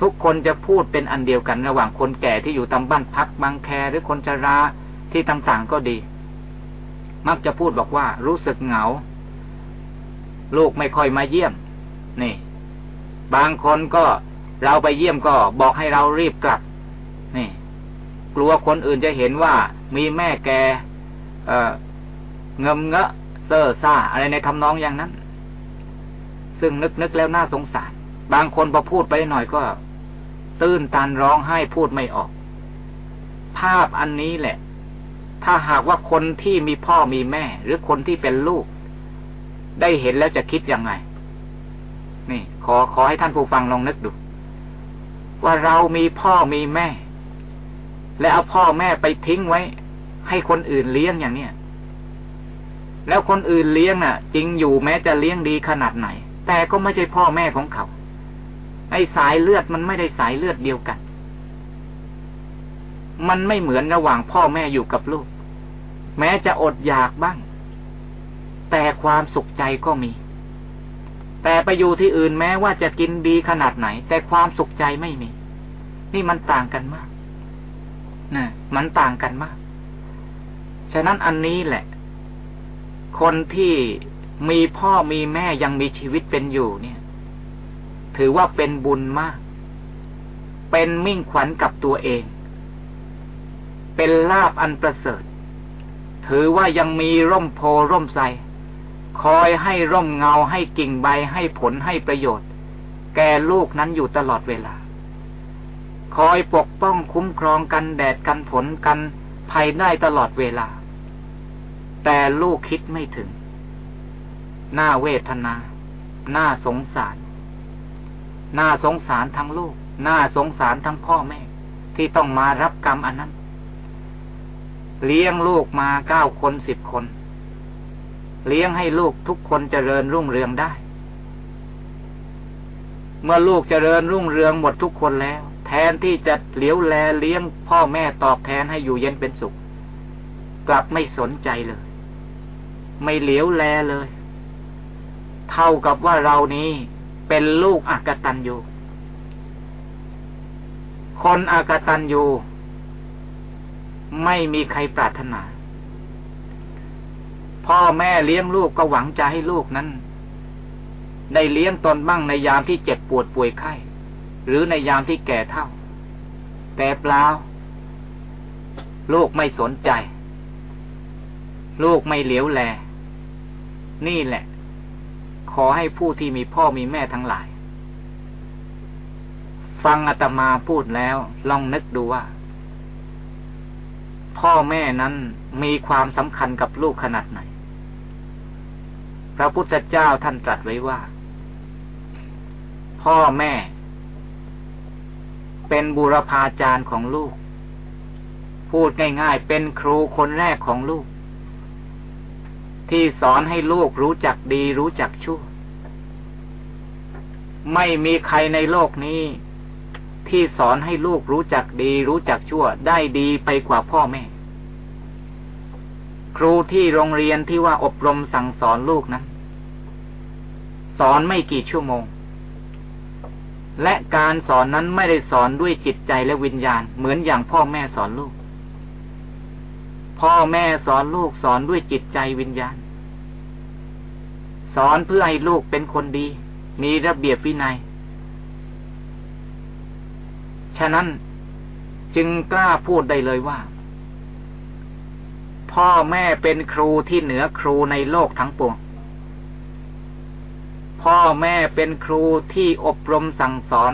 ทุกคนจะพูดเป็นอันเดียวกันระหว่างคนแก่ที่อยู่ตามบ้านพักบางแคหรือคนชราที่ต่างๆก็ดี มักจะพูดบอกว่า รู้สึกเหงา ลูกไม่ค่อยมาเยี่ยม นี่ บางคนก็เราไปเยี่ยมก็บอกให้เรารีบกลับ นี่ กลัวคนอื่นจะเห็นว่ามีแม่แกเเงมเงะ เซ่อซ่า อะไรในทำนองอย่างนั้น ซึ่งนึกนึกแล้วน่าสงสาร บางคนพอพูดไปหน่อยก็ ตื้นตันร้องไห้พูดไม่ออก ภาพอันนี้แหละ ถ้าหากว่าคนที่มีพ่อมีแม่ หรือคนที่เป็นลูก ได้เห็นแล้วจะคิดยังไง นี่ ขอขอให้ท่านผู้ฟังลองนึกดู ว่าเรามีพ่อมีแม่ และเอาพ่อแม่ไปทิ้งไว้ ให้คนอื่นเลี้ยงอย่างเนี้ย แล้วคนอื่นเลี้ยงน่ะ จริงอยู่แม้จะเลี้ยงดีขนาดไหน แต่ก็ไม่ใช่พ่อแม่ของเขา ไอ้สายเลือดมันไม่ได้สายเลือดเดียวกัน มันไม่เหมือนระหว่างพ่อแม่อยู่กับลูก แม้จะอดอยากบ้าง แต่ความสุขใจก็มี แต่ไปอยู่ที่อื่นแม้ว่าจะกินดีขนาดไหน แต่ความสุขใจไม่มี นี่มันต่างกันมากนะมันต่างกันมาก ฉะนั้นอันนี้แหละ คนที่มีพ่อมีแม่ยังมีชีวิตเป็นอยู่เนี่ย ถือว่าเป็นบุญมาก เป็นมิ่งขวัญกับตัวเอง เป็นลาบอันประเสริฐ ถือว่ายังมีร่มโพร่มใสคอยให้ร่มเงาให้กิ่งใบให้ผลให้ประโยชน์ แก่ลูกนั้นอยู่ตลอดเวลา คอยปกป้องคุ้มครองกันแดดกันผลกันภัยได้ตลอดเวลา แต่ลูกคิดไม่ถึง หน้าเวทนา หน้าสงสาร หน้าสงสารทั้งลูก หน้าสงสารทั้งพ่อแม่ ที่ต้องมารับกรรมอันนั้น เลี้ยงลูกมาเก้าคนสิบคน เลี้ยงให้ลูกทุกคนเจริญรุ่งเรืองได้ เมื่อลูกเจริญรุ่งเรืองหมดทุกคนแล้ว แทนที่จะเหลียวแลเลี้ยงพ่อแม่ตอบแทนให้อยู่เย็นเป็นสุข กลับไม่สนใจเลย ไม่เหลียวแลเลย เท่ากับว่าเรานี้เป็นลูกอากตันอยู่คนอากตันอยู่ไม่มีใครปรารถนา พ่อแม่เลี้ยงลูกก็หวังจะให้ลูกนั้น ได้เลี้ยงตนบ้างในยามที่เจ็บปวดป่วยไข้ หรือในยามที่แก่เท่า แต่เปล่า ลูกไม่สนใจ ลูกไม่เหลียวแล นี่แหละ ขอให้ผู้ที่มีพ่อมีแม่ทั้งหลาย ฟังอาตมาพูดแล้ว ลองนึกดูว่า พ่อแม่นั้นมีความสำคัญกับลูกขนาดไหน พระพุทธเจ้าท่านตรัสไว้ว่า พ่อแม่ เป็นบุรพาจารย์ของลูก พูดง่ายๆ เป็นครูคนแรกของลูก ที่สอนให้ลูกรู้จักดีรู้จักชั่ว ไม่มีใครในโลกนี้ ที่สอนให้ลูกรู้จักดีรู้จักชั่ว ได้ดีไปกว่าพ่อแม่ ครูที่โรงเรียนที่ว่าอบรมสั่งสอนลูกนั้น สอนไม่กี่ชั่วโมง และการสอนนั้นไม่ได้สอนด้วยจิตใจและวิญญาณ เหมือนอย่างพ่อแม่สอนลูก พ่อแม่สอนลูกสอนด้วยจิตใจวิญญาณ สอนเพื่อให้ลูกเป็นคนดี มีระเบียบวินัย ฉะนั้นจึงกล้าพูดได้เลยว่า พ่อแม่เป็นครูที่เหนือครูในโลกทั้งปวง พ่อแม่เป็นครูที่อบรมสั่งสอน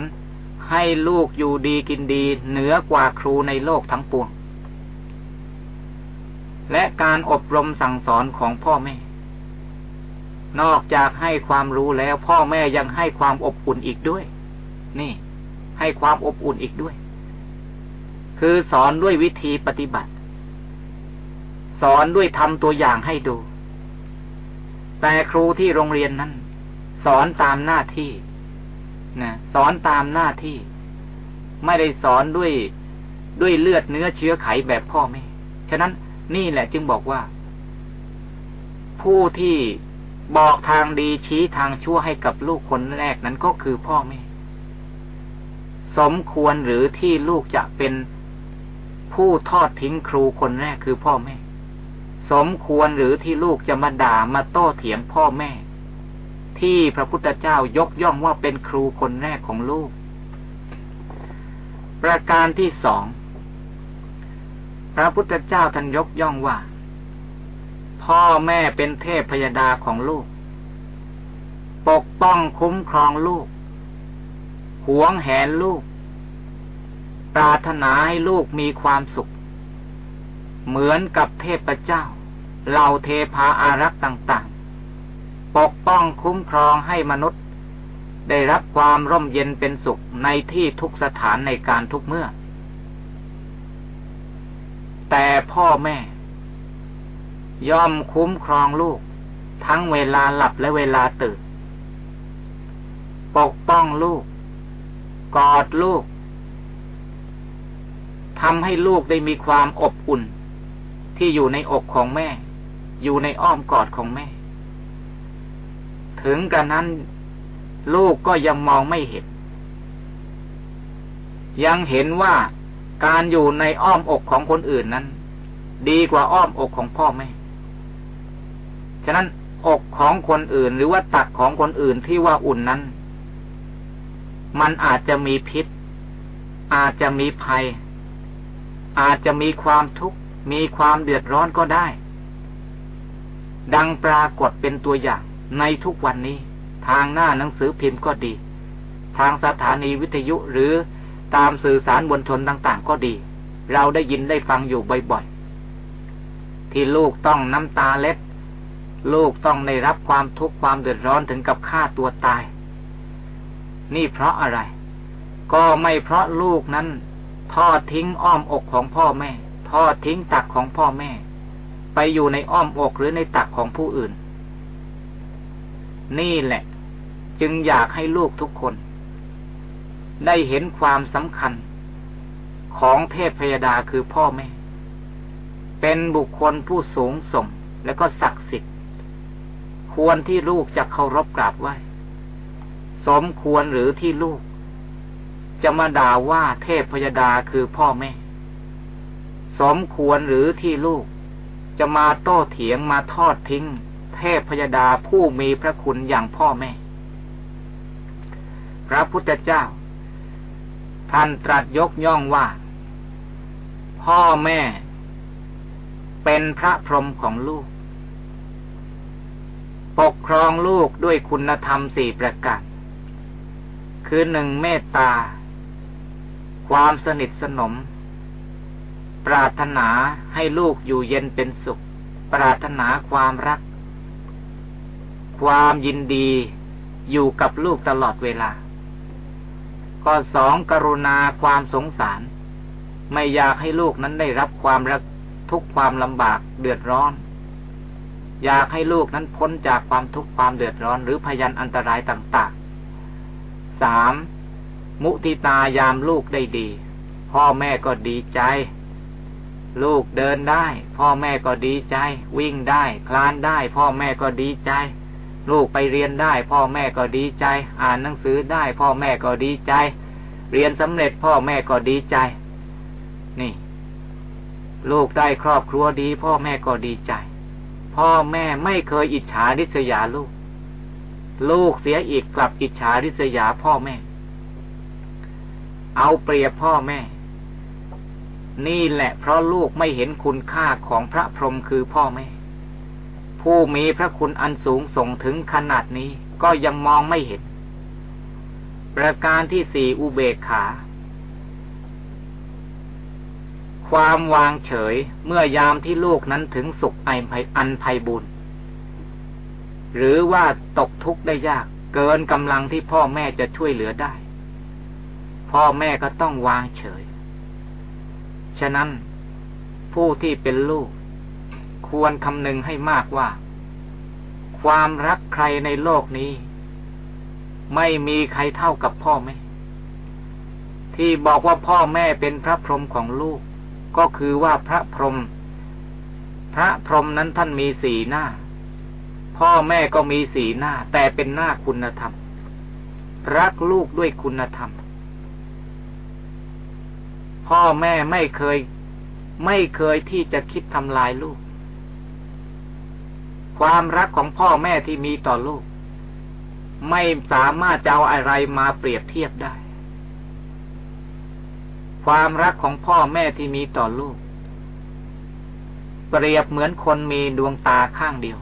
ให้ลูกอยู่ดีกินดีเหนือกว่าครูในโลกทั้งปวง และการอบรมสั่งสอนของพ่อแม่ นอกจากให้ความรู้แล้วพ่อแม่ยังให้ความอบอุ่นอีกด้วย นี่ ให้ความอบอุ่นอีกด้วย คือสอนด้วยวิธีปฏิบัติ สอนด้วยทำตัวอย่างให้ดู แต่ครูที่โรงเรียนนั้น สอนตามหน้าที่นะสอนตามหน้าที่ ไม่ได้สอนด้วยด้วยเลือดเนื้อเชื้อไขแบบพ่อแม่ ฉะนั้น นี่แหละจึงบอกว่า ผู้ที่บอกทางดีชี้ทางชั่วให้กับลูกคนแรกนั้นก็คือพ่อแม่ สมควรหรือที่ลูกจะเป็นผู้ทอดทิ้งครูคนแรกคือพ่อแม่ สมควรหรือที่ลูกจะมาด่ามาโต้เถียงพ่อแม่ ที่พระพุทธเจ้ายกย่องว่าเป็นครูคนแรกของลูก ประการที่สอง พระพุทธเจ้าท่านยกย่องว่า พ่อแม่เป็นเทพพยดาของลูก ปกป้องคุ้มครองลูก หวงแหนลูก ปรารถนาให้ลูกมีความสุข เหมือนกับเทพเจ้าเหล่าเทพาอารักษ์ต่างๆ ปกป้องคุ้มครองให้มนุษย์ ได้รับความร่มเย็นเป็นสุขในที่ทุกสถานในการทุกเมื่อ แต่พ่อแม่ ย่อมคุ้มครองลูก ทั้งเวลาหลับและเวลาตื่น ปกป้องลูก กอดลูกทำให้ลูกได้มีความอบอุ่น ที่อยู่ในอกของแม่ อยู่ในอ้อมกอดของแม่ ถึงกระนั้น ลูกก็ยังมองไม่เห็น ยังเห็นว่า การอยู่ในอ้อมอกของคนอื่นนั้น ดีกว่าอ้อมอกของพ่อแม่ ฉะนั้นอกของคนอื่นหรือว่าตักของคนอื่นที่ว่าอุ่นนั้น มันอาจจะมีพิษ อาจจะมีภัย อาจจะมีความทุกข์มีความเดือดร้อนก็ได้ ดังปรากฏเป็นตัวอย่างในทุกวันนี้ ทางหน้าหนังสือพิมพ์ก็ดี ทางสถานีวิทยุหรือ ตามสื่อสารบนชนต่าง ๆ ก็ดี เราได้ยินได้ฟังอยู่บ่อยๆ ที่ลูกต้องน้ำตาเล็ด ลูกต้องได้รับความทุกข์ความเดือดร้อนถึงกับฆ่าตัวตาย นี่เพราะอะไร ก็ไม่เพราะลูกนั้น ทอดทิ้งอ้อมอกของพ่อแม่ ทอดทิ้งตักของพ่อแม่ ไปอยู่ในอ้อมอกหรือในตักของผู้อื่น นี่แหละ จึงอยากให้ลูกทุกคน ได้เห็นความสำคัญของเทพพยดาคือพ่อแม่ เป็นบุคคลผู้สูงส่งและก็ศักดิ์สิทธิ์ ควรที่ลูกจะเคารพกราบไหว้ สมควรหรือที่ลูก จะมาด่าว่าเทพพยดาคือพ่อแม่ สมควรหรือที่ลูก จะมาโต้เถียงมาทอดทิ้ง เทพพยดาผู้มีพระคุณอย่างพ่อแม่ พระพุทธเจ้า ท่านตรัสยกย่องว่า พ่อแม่ เป็นพระพรหมของลูก ปกครองลูกด้วยคุณธรรมสี่ประการ คือหนึ่งเมตตา ความสนิทสนม ปรารถนาให้ลูกอยู่เย็นเป็นสุข ปรารถนาความรัก ความยินดีอยู่กับลูกตลอดเวลา ข้อสองกรุณาความสงสาร ไม่อยากให้ลูกนั้นได้รับความรักทุกความลำบากเดือดร้อน อยากให้ลูกนั้นพ้นจากความทุกข์ความเดือดร้อน หรือพยันอันตรายต่างๆสามมุติตายามลูกได้ดี พ่อแม่ก็ดีใจ ลูกเดินได้ พ่อแม่ก็ดีใจ วิ่งได้ คลานได้ พ่อแม่ก็ดีใจ ลูกไปเรียนได้ พ่อแม่ก็ดีใจ อ่านหนังสือได้ พ่อแม่ก็ดีใจ เรียนสำเร็จพ่อแม่ก็ดีใจ นี่ ลูกได้ครอบครัวดี พ่อแม่ก็ดีใจ พ่อแม่ไม่เคยอิจฉาริษยาลูก ลูกเสียอีกกลับอิจฉาริษยาพ่อแม่ เอาเปรียบพ่อแม่ นี่แหละเพราะลูกไม่เห็นคุณค่าของพระพรหมคือพ่อแม่ ผู้มีพระคุณอันสูงส่งถึงขนาดนี้ก็ยังมองไม่เห็น ประการที่สี่อุเบกขา ความวางเฉยเมื่อยามที่ลูกนั้นถึงสุขไออันภัยบุญ หรือว่าตกทุกข์ได้ยากเกินกำลังที่พ่อแม่จะช่วยเหลือได้ พ่อแม่ก็ต้องวางเฉย ฉะนั้นผู้ที่เป็นลูก ควรคำนึงให้มากว่า ความรักใครในโลกนี้ ไม่มีใครเท่ากับพ่อแม่ ที่บอกว่าพ่อแม่เป็นพระพรหมของลูก ก็คือว่าพระพรหมพระพรหมนั้นท่านมีสีหน้า พ่อแม่ก็มีสีหน้า แต่เป็นหน้าคุณธรรม รักลูกด้วยคุณธรรม พ่อแม่ไม่เคย ไม่เคยที่จะคิดทำลายลูก ความรักของพ่อแม่ที่มีต่อลูก ไม่สามารถจะเอาอะไรมาเปรียบเทียบได้ ความรักของพ่อแม่ที่มีต่อลูก เปรียบเหมือนคนมีดวงตาข้างเดียว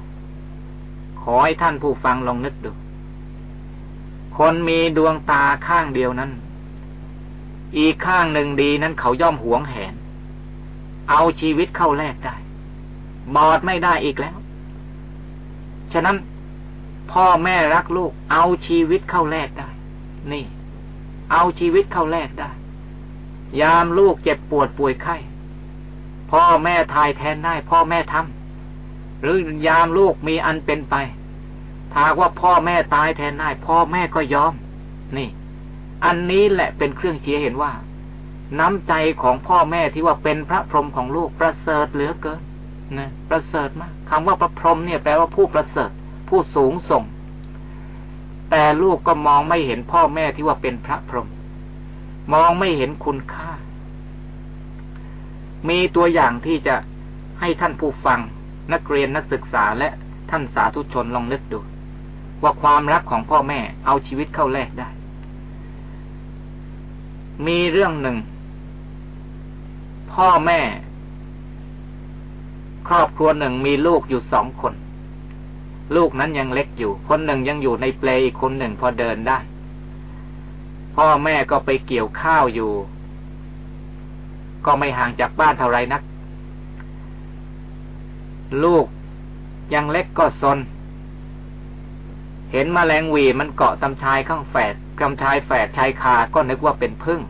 ขอให้ท่านผู้ฟังลองนึกดู คนมีดวงตาข้างเดียวนั้น อีกข้างหนึ่งดีนั้นเขาย่อมหวงแหน เอาชีวิตเข้าแลกได้ บอดไม่ได้อีกแล้ว ฉะนั้นพ่อแม่รักลูก เอาชีวิตเข้าแลกได้ นี่ เอาชีวิตเข้าแลกได้ ยามลูกเจ็บปวดป่วยไข้พ่อแม่ทายแทนได้ พ่อแม่ทำหรือยามลูกมีอันเป็นไปถ้าว่าพ่อแม่ตายแทนได้ พ่อแม่ก็ยอม นี่ อันนี้แหละเป็นเครื่องชี้เห็นว่า น้ำใจของพ่อแม่ที่ว่าเป็นพระพรหมของลูกประเสริฐเหลือเกิน นะประเสริฐมากคำว่าพระพรหมเนี่ยแปลว่าผู้ประเสริฐ ผู้สูงส่ง แต่ลูกก็มองไม่เห็นพ่อแม่ที่ว่าเป็นพระพรหมมองไม่เห็นคุณค่า มีตัวอย่างที่จะให้ท่านผู้ฟัง นักเรียนนักศึกษาและท่านสาธุชนลองนึกดู ว่าความรักของพ่อแม่เอาชีวิตเข้าแลกได้ มีเรื่องหนึ่ง พ่อแม่ ครอบครัวหนึ่งมีลูกอยู่สองคน ลูกนั้นยังเล็กอยู่ คนหนึ่งยังอยู่ในเปลอีกคนหนึ่งพอเดินได้ พ่อแม่ก็ไปเกี่ยวข้าวอยู่ ก็ไม่ห่างจากบ้านเท่าไรนัก ลูกยังเล็กก็ซน เห็นมแมลงวีมันเกาะตำชายข้างแฝดกำชายแฝดชายคาก็นึกว่าเป็นพึ่ง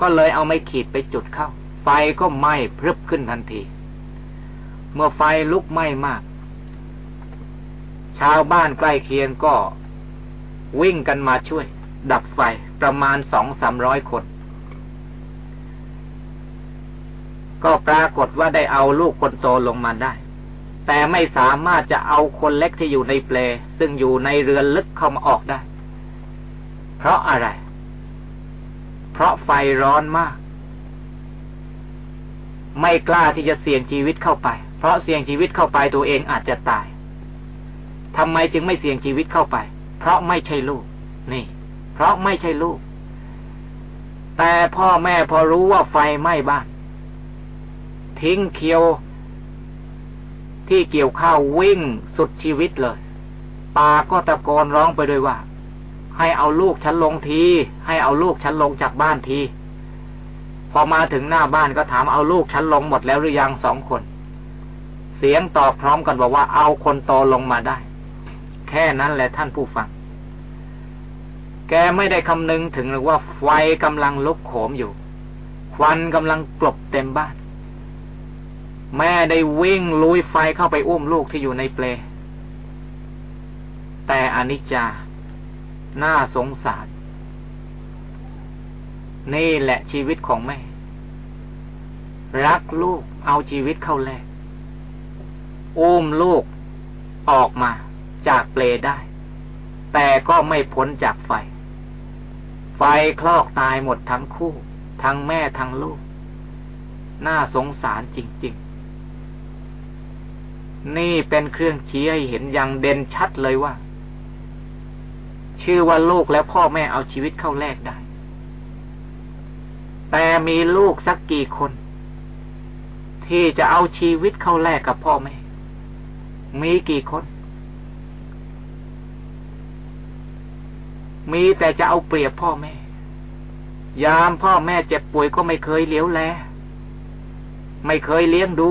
ก็เลยเอาไม้ขีดไปจุดเข้า ไฟก็ไหม้พรึบขึ้นทันที เมื่อไฟลุกไหม้มาก ชาวบ้านใกล้เคียงก็วิ่งกันมาช่วย ดับไฟประมาณสองสามร้อยคน ก็ปรากฏว่าได้เอาลูกคนโตลงมาได้ แต่ไม่สามารถจะเอาคนเล็กที่อยู่ในเปล ซึ่งอยู่ในเรือนลึกเข้ามาออกได้ เพราะอะไร เพราะไฟร้อนมาก ไม่กล้าที่จะเสี่ยงชีวิตเข้าไป เพราะเสี่ยงชีวิตเข้าไปตัวเองอาจจะตายทำไมจึงไม่เสี่ยงชีวิตเข้าไป เพราะไม่ใช่ลูก นี่ เพราะไม่ใช่ลูก แต่พ่อแม่พอรู้ว่าไฟไหม้บ้าน ทิ้งเคียวที่เกี่ยวข้าววิ่งสุดชีวิตเลยปาก็ตะโกนร้องไปด้วยว่า ให้เอาลูกฉันลงที ให้เอาลูกฉันลงจากบ้านที พอมาถึงหน้าบ้านก็ถามเอาลูกฉันลงหมดแล้วหรือยังสองคน เสียงตอบพร้อมกันบอกว่าเอาคนโตลงมาได้ แค่นั้นแหละท่านผู้ฟัง แกไม่ได้คำนึงถึงหรือว่าไฟกำลังลุกโหมอยู่ ควันกำลังกลบเต็มบ้าน แม่ได้วิ่งลุยไฟเข้าไปอุ้มลูกที่อยู่ในเปล แต่อนิจจา น่าสงสาร นี่แหละชีวิตของแม่ รักลูกเอาชีวิตเข้าแลก อุ้มลูกออกมาจากเปลได้ แต่ก็ไม่พ้นจากไฟ ไฟคลอกตายหมดทั้งคู่ ทั้งแม่ทั้งลูก น่าสงสารจริง ๆ นี่เป็นเครื่องชี้ให้เห็นอย่างเด่นชัดเลยว่า ชื่อว่าลูกและพ่อแม่เอาชีวิตเข้าแลกได้ แต่มีลูกสักกี่คน ที่จะเอาชีวิตเข้าแลกกับพ่อแม่ มีกี่คน มีแต่จะเอาเปรียบพ่อแม่ ยามพ่อแม่เจ็บป่วยก็ไม่เคยเลี้ยวแล ไม่เคยเลี้ยงดู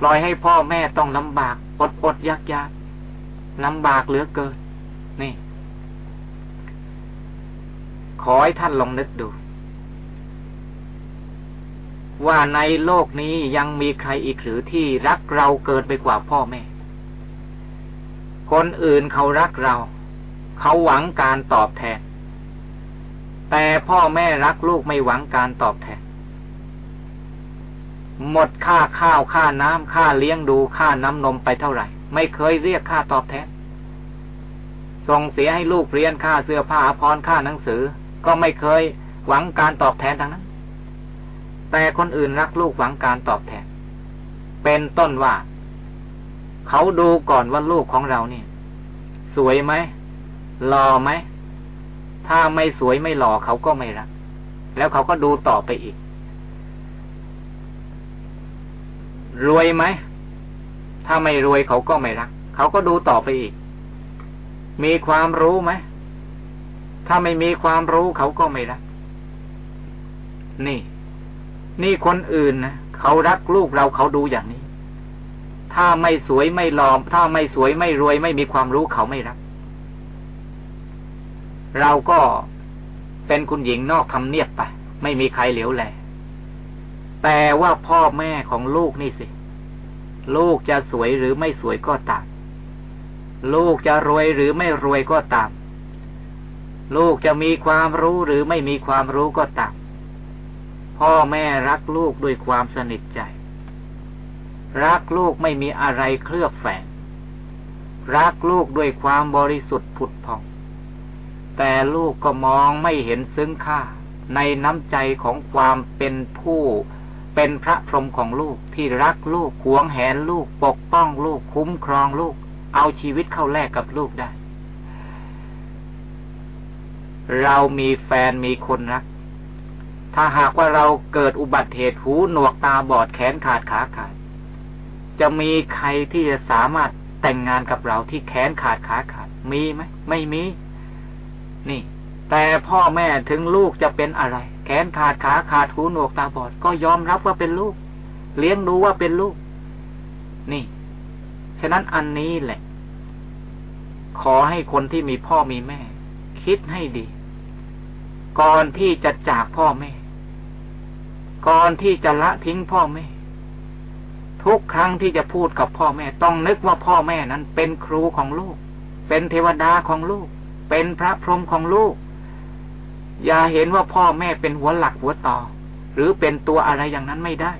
ปล่อยให้พ่อแม่ต้องลำบากอดอดยากยากลำบากเหลือเกิน นี่ ขอให้ท่านลองนึกดู ว่าในโลกนี้ยังมีใครอีกหรือที่รักเราเกินไปกว่าพ่อแม่ คนอื่นเขารักเรา เขาหวังการตอบแทน แต่พ่อแม่รักลูกไม่หวังการตอบแทน หมดค่าข้าวค่าน้ำค่าเลี้ยงดูค่าน้ำนมไปเท่าไหร่ ไม่เคยเรียกค่าตอบแทน ส่งเสียให้ลูกเรียนค่าเสื้อผ้าพรค่าหนังสือ ก็ไม่เคยหวังการตอบแทนทั้งนั้น แต่คนอื่นรักลูกหวังการตอบแทน เป็นต้นว่า เขาดูก่อนว่าลูกของเราเนี่ย สวยไหมหล่อไหม ถ้าไม่สวยไม่หล่อเขาก็ไม่รัก แล้วเขาก็ดูต่อไปอีก รวยไหม ถ้าไม่รวยเขาก็ไม่รัก เขาก็ดูต่อไปอีก มีความรู้ไหม ถ้าไม่มีความรู้เขาก็ไม่รัก นี่ นี่คนอื่นนะเขารักลูกเราเขาดูอย่างนี้ ถ้าไม่สวยไม่หล่อถ้าไม่สวยไม่รวยไม่มีความรู้เขาไม่รัก เราก็เป็นคุณหญิงนอกทำเนียบไป ไม่มีใครเหลียวแล แต่ว่าพ่อแม่ของลูกนี่สิ ลูกจะสวยหรือไม่สวยก็ตาม ลูกจะรวยหรือไม่รวยก็ตาม ลูกจะมีความรู้หรือไม่มีความรู้ก็ตาม พ่อแม่รักลูกด้วยความสนิทใจ รักลูกไม่มีอะไรเคลือบแฝง รักลูกด้วยความบริสุทธิ์ผุดผ่อง แต่ลูกก็มองไม่เห็นซึ้งค่าในน้ำใจของความเป็นผู้เป็นพระพรหมของลูกที่รักลูกหวงแหนลูกปกป้องลูกคุ้มครองลูก เอาชีวิตเข้าแลกกับลูกได้ เรามีแฟนมีคนรัก ถ้าหากว่าเราเกิดอุบัติเหตุหูหนวกตาบอดแขนขาดขาขาด จะมีใครที่จะสามารถแต่งงานกับเราที่แขนขาดขาขาด มีไหมไม่มี นี่ แต่พ่อแม่ถึงลูกจะเป็นอะไร แขนขาดขาขาดหูหนวกตาบอด ก็ยอมรับว่าเป็นลูก เลี้ยงดูว่าเป็นลูก นี่ ฉะนั้นอันนี้แหละ ขอให้คนที่มีพ่อมีแม่ คิดให้ดี ก่อนที่จะจากพ่อแม่ ก่อนที่จะละทิ้งพ่อแม่ ทุกครั้งที่จะพูดกับพ่อแม่ ต้องนึกว่าพ่อแม่นั้นเป็นครูของลูก เป็นเทวดาของลูก เป็นพระพรหมของลูก อย่าเห็นว่าพ่อแม่เป็นหัวหลักหัวต่อ หรือเป็นตัวอะไรอย่างนั้นไม่ได้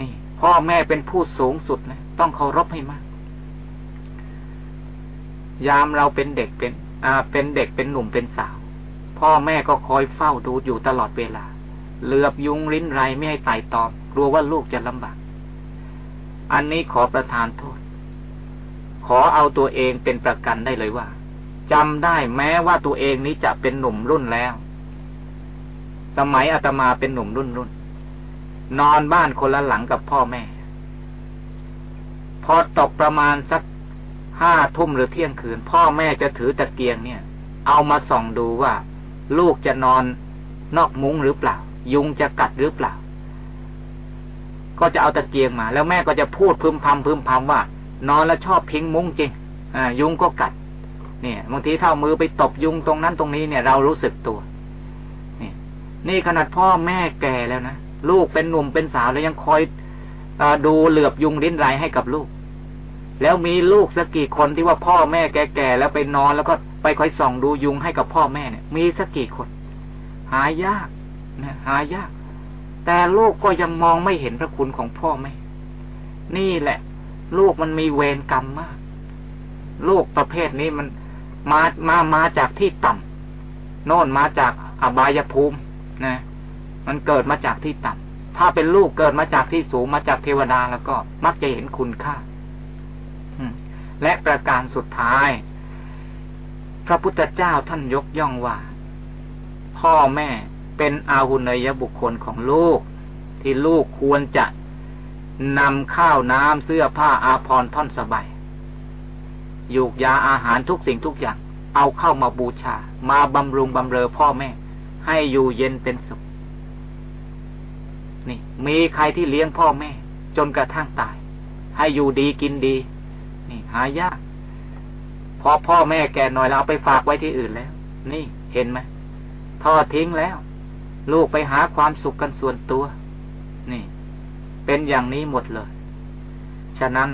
นี่ พ่อแม่เป็นผู้สูงสุดนะต้องเคารพให้มาก ยามเราเป็นเด็กเป็น อ่า เป็นเด็กเป็นหนุ่มเป็นสาว พ่อแม่ก็คอยเฝ้าดูอยู่ตลอดเวลา เหลือบยุงลิ้นไรไม่ให้ไต่ตอมกลัวว่าลูกจะลำบาก อันนี้ขอประทานโทษ ขอเอาตัวเองเป็นประกันได้เลยว่าจำได้แม้ว่าตัวเองนี้จะเป็นหนุ่มรุ่นแล้ว สมัยอาตมาเป็นหนุ่มรุ่นรุ่น นอนบ้านคนละหลังกับพ่อแม่ พอตกประมาณสักห้าทุ่มหรือเที่ยงคืน พ่อแม่จะถือตะเกียงเนี่ย เอามาส่องดูว่า ลูกจะนอนนอกมุ้งหรือเปล่า ยุงจะกัดหรือเปล่า ก็จะเอาตะเกียงมา แล้วแม่ก็จะพูดพึมพำพึมพำว่า นอนแล้วชอบพิงมุ้งจริงอ่ายุงก็กัด เนี่ยบางทีเท่ามือไปตบยุงตรงนั้นตรงนี้เนี่ย เรารู้สึกตัว นี่นี่ขนาดพ่อแม่แก่แล้วนะลูกเป็นหนุ่มเป็นสาวแล้วยังคอยอดูเหลือบยุงลิ้นไรให้กับลูก แล้วมีลูกสักกี่คนที่ว่าพ่อแม่แก่ๆแล้วไปนอนแล้วก็ไปคอยส่องดูยุงให้กับพ่อแม่เนี่ย มีสักกี่คน หายาก นะหายาก แต่ลูกก็ยังมองไม่เห็นพระคุณของพ่อแม่นี่แหละ ลูกมันมีเวรกรรมมาก ลูกประเภทนี้มันมามามาจากที่ต่ำโน่นมาจากอบายภูมินะ มันเกิดมาจากที่ต่ำถ้าเป็นลูกเกิดมาจากที่สูงมาจากเทวดาแล้วก็ มักจะเห็นคุณค่าและประการสุดท้าย พระพุทธเจ้าท่านยกย่องว่า พ่อแม่ เป็นอาหุเนยบุคคลของลูก ที่ลูกควรจะนำข้าวน้ำเสื้อผ้าอาภรณ์ท่อนสบายยูกยาอาหารทุกสิ่งทุกอย่าง เอาเข้ามาบูชา มาบำรุงบำเรอพ่อแม่ ให้อยู่เย็นเป็นสุข นี่ มีใครที่เลี้ยงพ่อแม่ จนกระทั่งตาย ให้อยู่ดีกินดี นี่ หายากพอพ่อแม่แก่หน่อยเราเอาไปฝากไว้ที่อื่นแล้ว นี่เห็นไหมทอดทิ้งแล้ว ลูกไปหาความสุขกันส่วนตัว นี่ เป็นอย่างนี้หมดเลย ฉะนั้น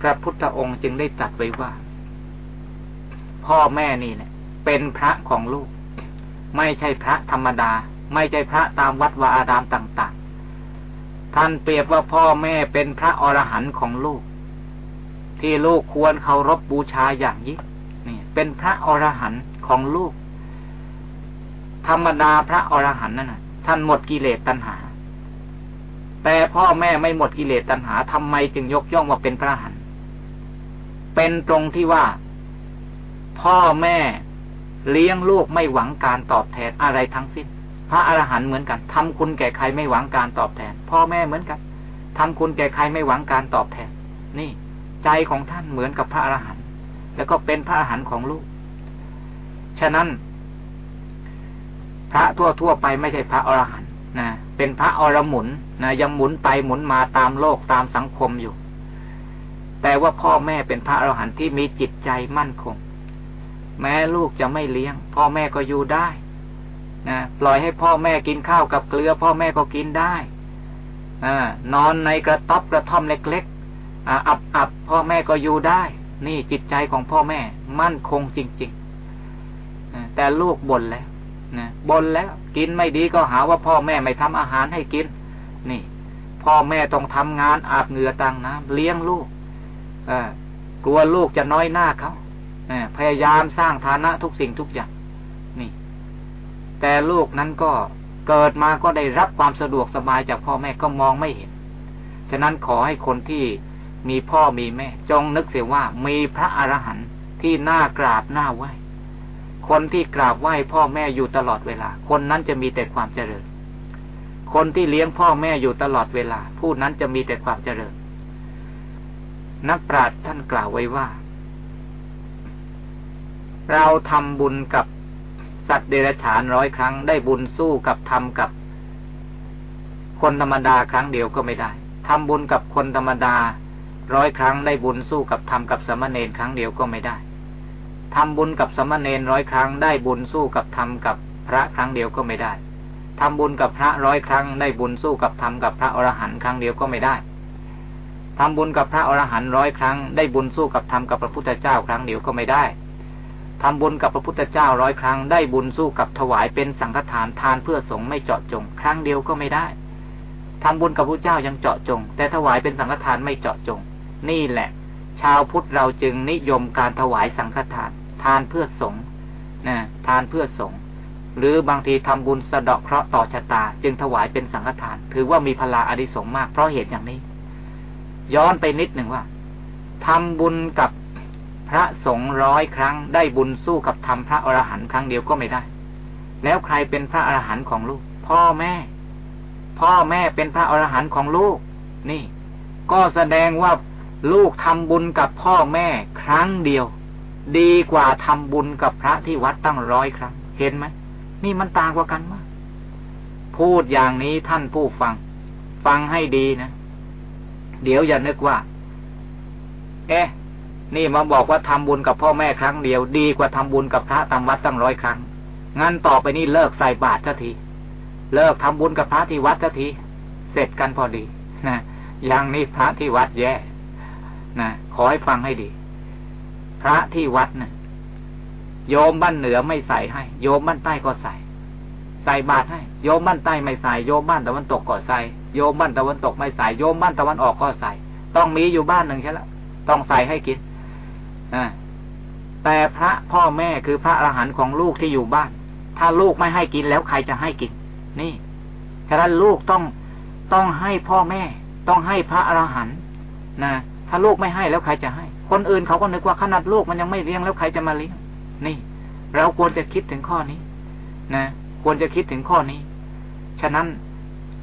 พระพุทธองค์จึงได้ตรัสไว้ว่า พ่อแม่นี่แหละเป็นพระของลูก ไม่ใช่พระธรรมดา ไม่ใช่พระตามวัดวาอารามต่าง ๆ ท่านเปรียบว่าพ่อแม่เป็นพระอรหันต์ของลูก ที่ลูกควรเคารพบบูชาอย่างยิ่งนี่ เป็นพระอรหันต์ของลูก ธรรมดาพระอรหันต์นั่นนะท่านหมดกิเลสตัณหา แต่พ่อแม่ไม่หมดกิเลสตัณหาทำไมจึงยกย่องว่าเป็นพระอรหันต์เป็นตรงที่ว่า พ่อแม่เลี้ยงลูกไม่หวังการตอบแทนอะไรทั้งสิ้น พระอรหันต์เหมือนกันทำคุณแก่ใครไม่หวังการตอบแทน พ่อแม่เหมือนกันทำคุณแก่ใครไม่หวังการตอบแทน นี่ ใจของท่านเหมือนกับพระอรหันต์แล้วก็เป็นพระอรหันต์ของลูก ฉะนั้น ระทั่วทั่วไปไม่ใช่พระอรหันต์นะ เป็นพระอรหมุนนะยังหมุนไปหมุนมาตามโลกตามสังคมอยู่ แต่ว่าพ่อแม่เป็นพระอรหันต์ที่มีจิตใจมั่นคง แม้ลูกจะไม่เลี้ยง พ่อแม่ก็อยู่ได้นะปล่อยให้พ่อแม่กินข้าวกับเกลือ พ่อแม่ก็กินได้อนอนในกระต๊อบกระท่อมเล็กๆอับอับพ่อแม่ก็อยู่ได้ นี่จิตใจของพ่อแม่มั่นคงจริง ๆ แต่ลูกบ่นแล้ว นะบนแล้วกินไม่ดีก็หาว่าพ่อแม่ไม่ทำอาหารให้กิน นี่ พ่อแม่ต้องทำงานอาบเหงื่อต่างน้ำเลี้ยงลูกกลัวลูกจะน้อยหน้าเขาพยายามสร้างฐานะทุกสิ่งทุกอย่าง นี่ แต่ลูกนั้นก็เกิดมาก็ได้รับความสะดวกสบายจากพ่อแม่ก็มองไม่เห็น ฉะนั้นขอให้คนที่มีพ่อมีแม่ จงนึกเสียว่ามีพระอรหันต์ที่น่ากราบน่าไหว คนที่กราบไหว้พ่อแม่อยู่ตลอดเวลา คนนั้นจะมีแต่ความเจริญ คนที่เลี้ยงพ่อแม่อยู่ตลอดเวลา ผู้นั้นจะมีแต่ความเจริญ นักปราชญ์ท่านกล่าวไว้ว่า เราทำบุญกับสัตว์เดรัจฉานร้อยครั้ง ได้บุญสู้กับทำกับ คนธรรมดาครั้งเดียวก็ไม่ได้ทำบุญกับคนธรรมดาร้อยครั้งได้บุญสู้กับทำกับสมณเณรครั้งเดียวก็ไม่ได้ ทำบุญกับสมณเณรร้อยครั้งได้บุญสู้กับทำกับพระครั้งเดียวก็ไม่ได้ทำบุญกับพระร้อยครั้งได้บุญสู้กับทำกับพระอรหันต์ครั้งเดียวก็ไม่ได้ทำบุญกับพระอรหันต์ร้อยครั้งได้บุญสู้กับทำกับพระพุทธเจ้าครั้งเดียวก็ไม่ได้ทำบุญกับพระพุทธเจ้าร้อยครั้งได้บุญสู้กับถวายเป็นสังฆทานทานเพื่อสงฆ์ไม่เจาะจง ครั้งเดียวก็ไม่ได้ทำบุญกับพระเจ้ายังเจาะจง แต่ถวายเป็นสังฆทานไม่เจาะจง นี่แหละ ชาวพุทธเราจึงนิยมการถวายสังฆทาน ทานเพื่อสงฆ์นะทานเพื่อสงฆ์หรือบางทีทำบุญสะเดาะเคราะห์ต่อชะตา จึงถวายเป็นสังฆทาน ถือว่ามีพลาอดิสงมากเพราะเหตุอย่างนี้ ย้อนไปนิดหนึ่งว่าทำบุญกับพระสงฆ์ร้อยครั้ง ได้บุญสู้กับทำพระอรหันต์ครั้งเดียวก็ไม่ได้ แล้วใครเป็นพระอรหันต์ของลูก พ่อแม่ พ่อแม่เป็นพระอรหันต์ของลูก นี่ ก็แสดงว่า ลูกทำบุญกับพ่อแม่ครั้งเดียว ดีกว่าทำบุญกับพระที่วัดตั้งร้อยครั้ง เห็นไหมนี่มันต่างกว่ากันมากพูดอย่างนี้ท่านผู้ฟัง ฟังให้ดีนะ เดี๋ยวอย่านึกว่า เอ๊ะ นี่มาบอกว่าทำบุญกับพ่อแม่ครั้งเดียว ดีกว่าทำบุญกับพระตามวัดตั้งร้อยครั้ง งั้นต่อไปนี้เลิกใส่บาตรสักที เลิกทำบุญกับพระที่วัดสักที เสร็จกันพอดี นะ อย่างนี้พระที่วัดแย่ นะขอให้ฟังให้ดี พระที่วัดนะโยมบ้านเหนือไม่ใส่ให้ โยมบ้านใต้ก็ใส่ ใส่บาตรให้ โยมบ้านใต้ไม่ใส่โยมบ้านตะวันตกก็ใส่โยมบ้านตะวันตกไม่ใส่โยมบ้านตะวันออกก็ใส่ ต้องมีอยู่บ้านหนึ่งใช่ล้วต้องใส่ให้กินอแต่พระพ่อแม่คือพระอรหันต์ของลูกที่อยู่บ้าน ถ้าลูกไม่ให้กินแล้วใครจะให้กิน นี่ฉะนั้นลูกต้องต้องให้พ่อแม่ ต้องให้พระอรหันต์นะ ถ้าลูกไม่ให้แล้วใครจะให้ คนอื่นเขาก็นึกว่าขนาดลูกมันยังไม่เลี้ยงแล้วใครจะมาเลี้ยง นี่ เราควรจะคิดถึงข้อนี้ นะ ควรจะคิดถึงข้อนี้ ฉะนั้น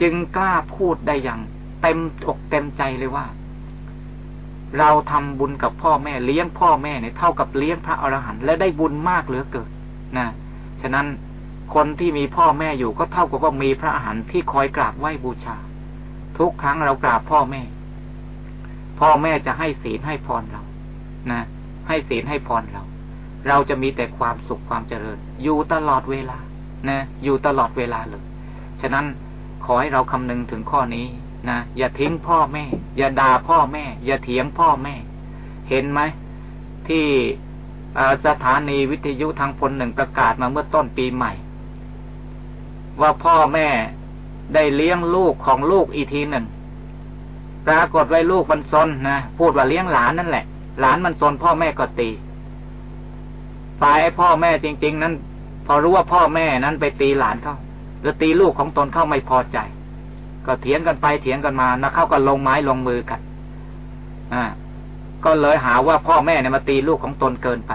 จึงกล้าพูดได้อย่าง เต็มอกเต็มใจเลยว่า เราทำบุญกับพ่อแม่เลี้ยงพ่อแม่เนี่ยเท่ากับเลี้ยงพระอรหันต์และได้บุญมากเหลือเกินนะ ฉะนั้นคนที่มีพ่อแม่อยู่ก็เท่ากับว่ามีพระอรหันต์ที่คอยกราบไหว้บูชา ทุกครั้งเรากราบพ่อแม่ พ่อแม่จะให้ศีลให้พรเรา นะ ให้ศีลให้พรเรา เราจะมีแต่ความสุขความเจริญ อยู่ตลอดเวลา นะ อยู่ตลอดเวลาเลย ฉะนั้นขอให้เราคำนึงถึงข้อนี้นะ อย่าทิ้งพ่อแม่ อย่าด่าพ่อแม่ อย่าเถียงพ่อแม่ เห็นไหมที่สถานีวิทยุทางพลหนึ่งประกาศมาเมื่อต้นปีใหม่ ว่าพ่อแม่ได้เลี้ยงลูกของลูกอีกทีหนึ่ง ปรากฏไว้ลูกมันซนนะพูดว่าเลี้ยงหลานนั่นแหละ หลานมันซนพ่อแม่ก็ตีฝ่ายพ่อแม่จริง ๆ นั้น พอรู้ว่าพ่อแม่นั้นไปตีหลานเขาแล้วตีลูกของตนเข้าไม่พอใจ ก็เถียงกันไปเถียงกันมานะเข้าก็ลงไม้ลงมือกันอ่าก็เลยหาว่าพ่อแม่เนี่ยมาตีลูกของตนเกินไป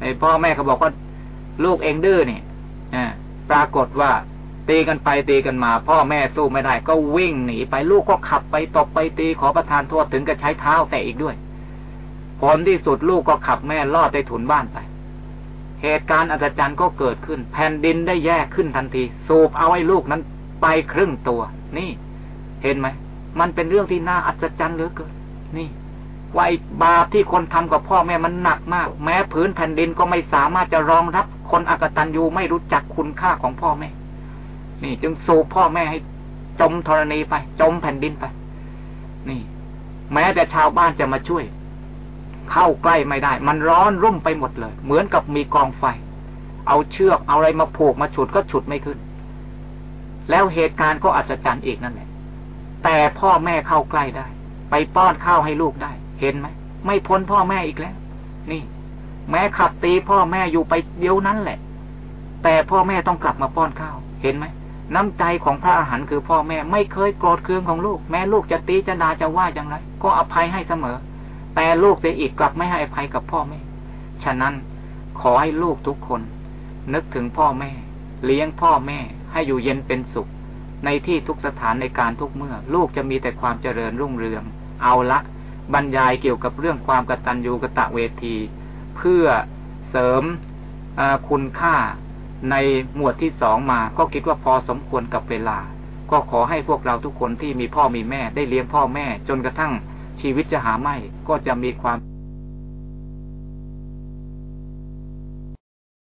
ไอ้พ่อแม่เขาบอกว่าลูกเองดื้อเนี่ยอ่าปรากฏว่า ตีกันไปตีกันมา พ่อแม่สู้ไม่ได้ ก็วิ่งหนีไปลูกก็ขับไปตบไปตีขอประทานโทษถึงกับใช้เท้าแต่อีกด้วยผลที่สุดลูกก็ขับแม่ลอดไปถุนบ้านไป เหตุการณ์อัศจรรย์ก็เกิดขึ้น แผ่นดินได้แยกขึ้นทันที สูบเอาไอ้ลูกนั้นไปครึ่งตัว นี่ เห็นไหมมันเป็นเรื่องที่น่าอัศจรรย์เหลือเกินนี่ว่าบาปที่คนทำกับพ่อแม่มันหนักมาก แม้พื้นแผ่นดินก็ไม่สามารถจะรองรับคนอกตันยูไม่รู้จักคุณค่าของพ่อแม่ นี่ จึงสูบพ่อแม่ให้จมธรณีไป จมแผ่นดินไป นี่ แม้แต่ชาวบ้านจะมาช่วย เข้าใกล้ไม่ได้ มันร้อนรุ่มไปหมดเลย เหมือนกับมีกองไฟ เอาเชือกเอาอะไรมาผูกมาฉุดก็ฉุดไม่ขึ้น แล้วเหตุการณ์ก็อัศจรรย์อีกนั่นแหละ แต่พ่อแม่เข้าใกล้ได้ ไปป้อนข้าวให้ลูกได้ เห็นไหมไม่พ้นพ่อแม่อีกแล้ว นี่ แม้ขับตีพ่อแม่อยู่ไปเดียวนั้นแหละ แต่พ่อแม่ต้องกลับมาป้อนข้าว เห็นไหม น้ำใจของพระอาหารคือพ่อแม่ไม่เคยโกรธเคืองของลูก แม้ลูกจะตีจะด่าจะว่าอย่างไร ก็อภัยให้เสมอ แต่ลูกเสียอีกกลับไม่ให้อภัยกับพ่อแม่ ฉะนั้นขอให้ลูกทุกคน นึกถึงพ่อแม่ เลี้ยงพ่อแม่ให้อยู่เย็นเป็นสุข ในที่ทุกสถานในการทุกเมื่อ ลูกจะมีแต่ความเจริญรุ่งเรือง เอาละบรรยายเกี่ยวกับเรื่องความกตัญญูกะตะเวที เพื่อเสริมคุณค่า ในหมวดที่สองมาก็คิดว่าพอสมควรกับเวลา ก็ขอให้พวกเราทุกคนที่มีพ่อมีแม่ได้เลี้ยงพ่อแม่ จนกระทั่งชีวิตจะหาไม่ก็จะมีความ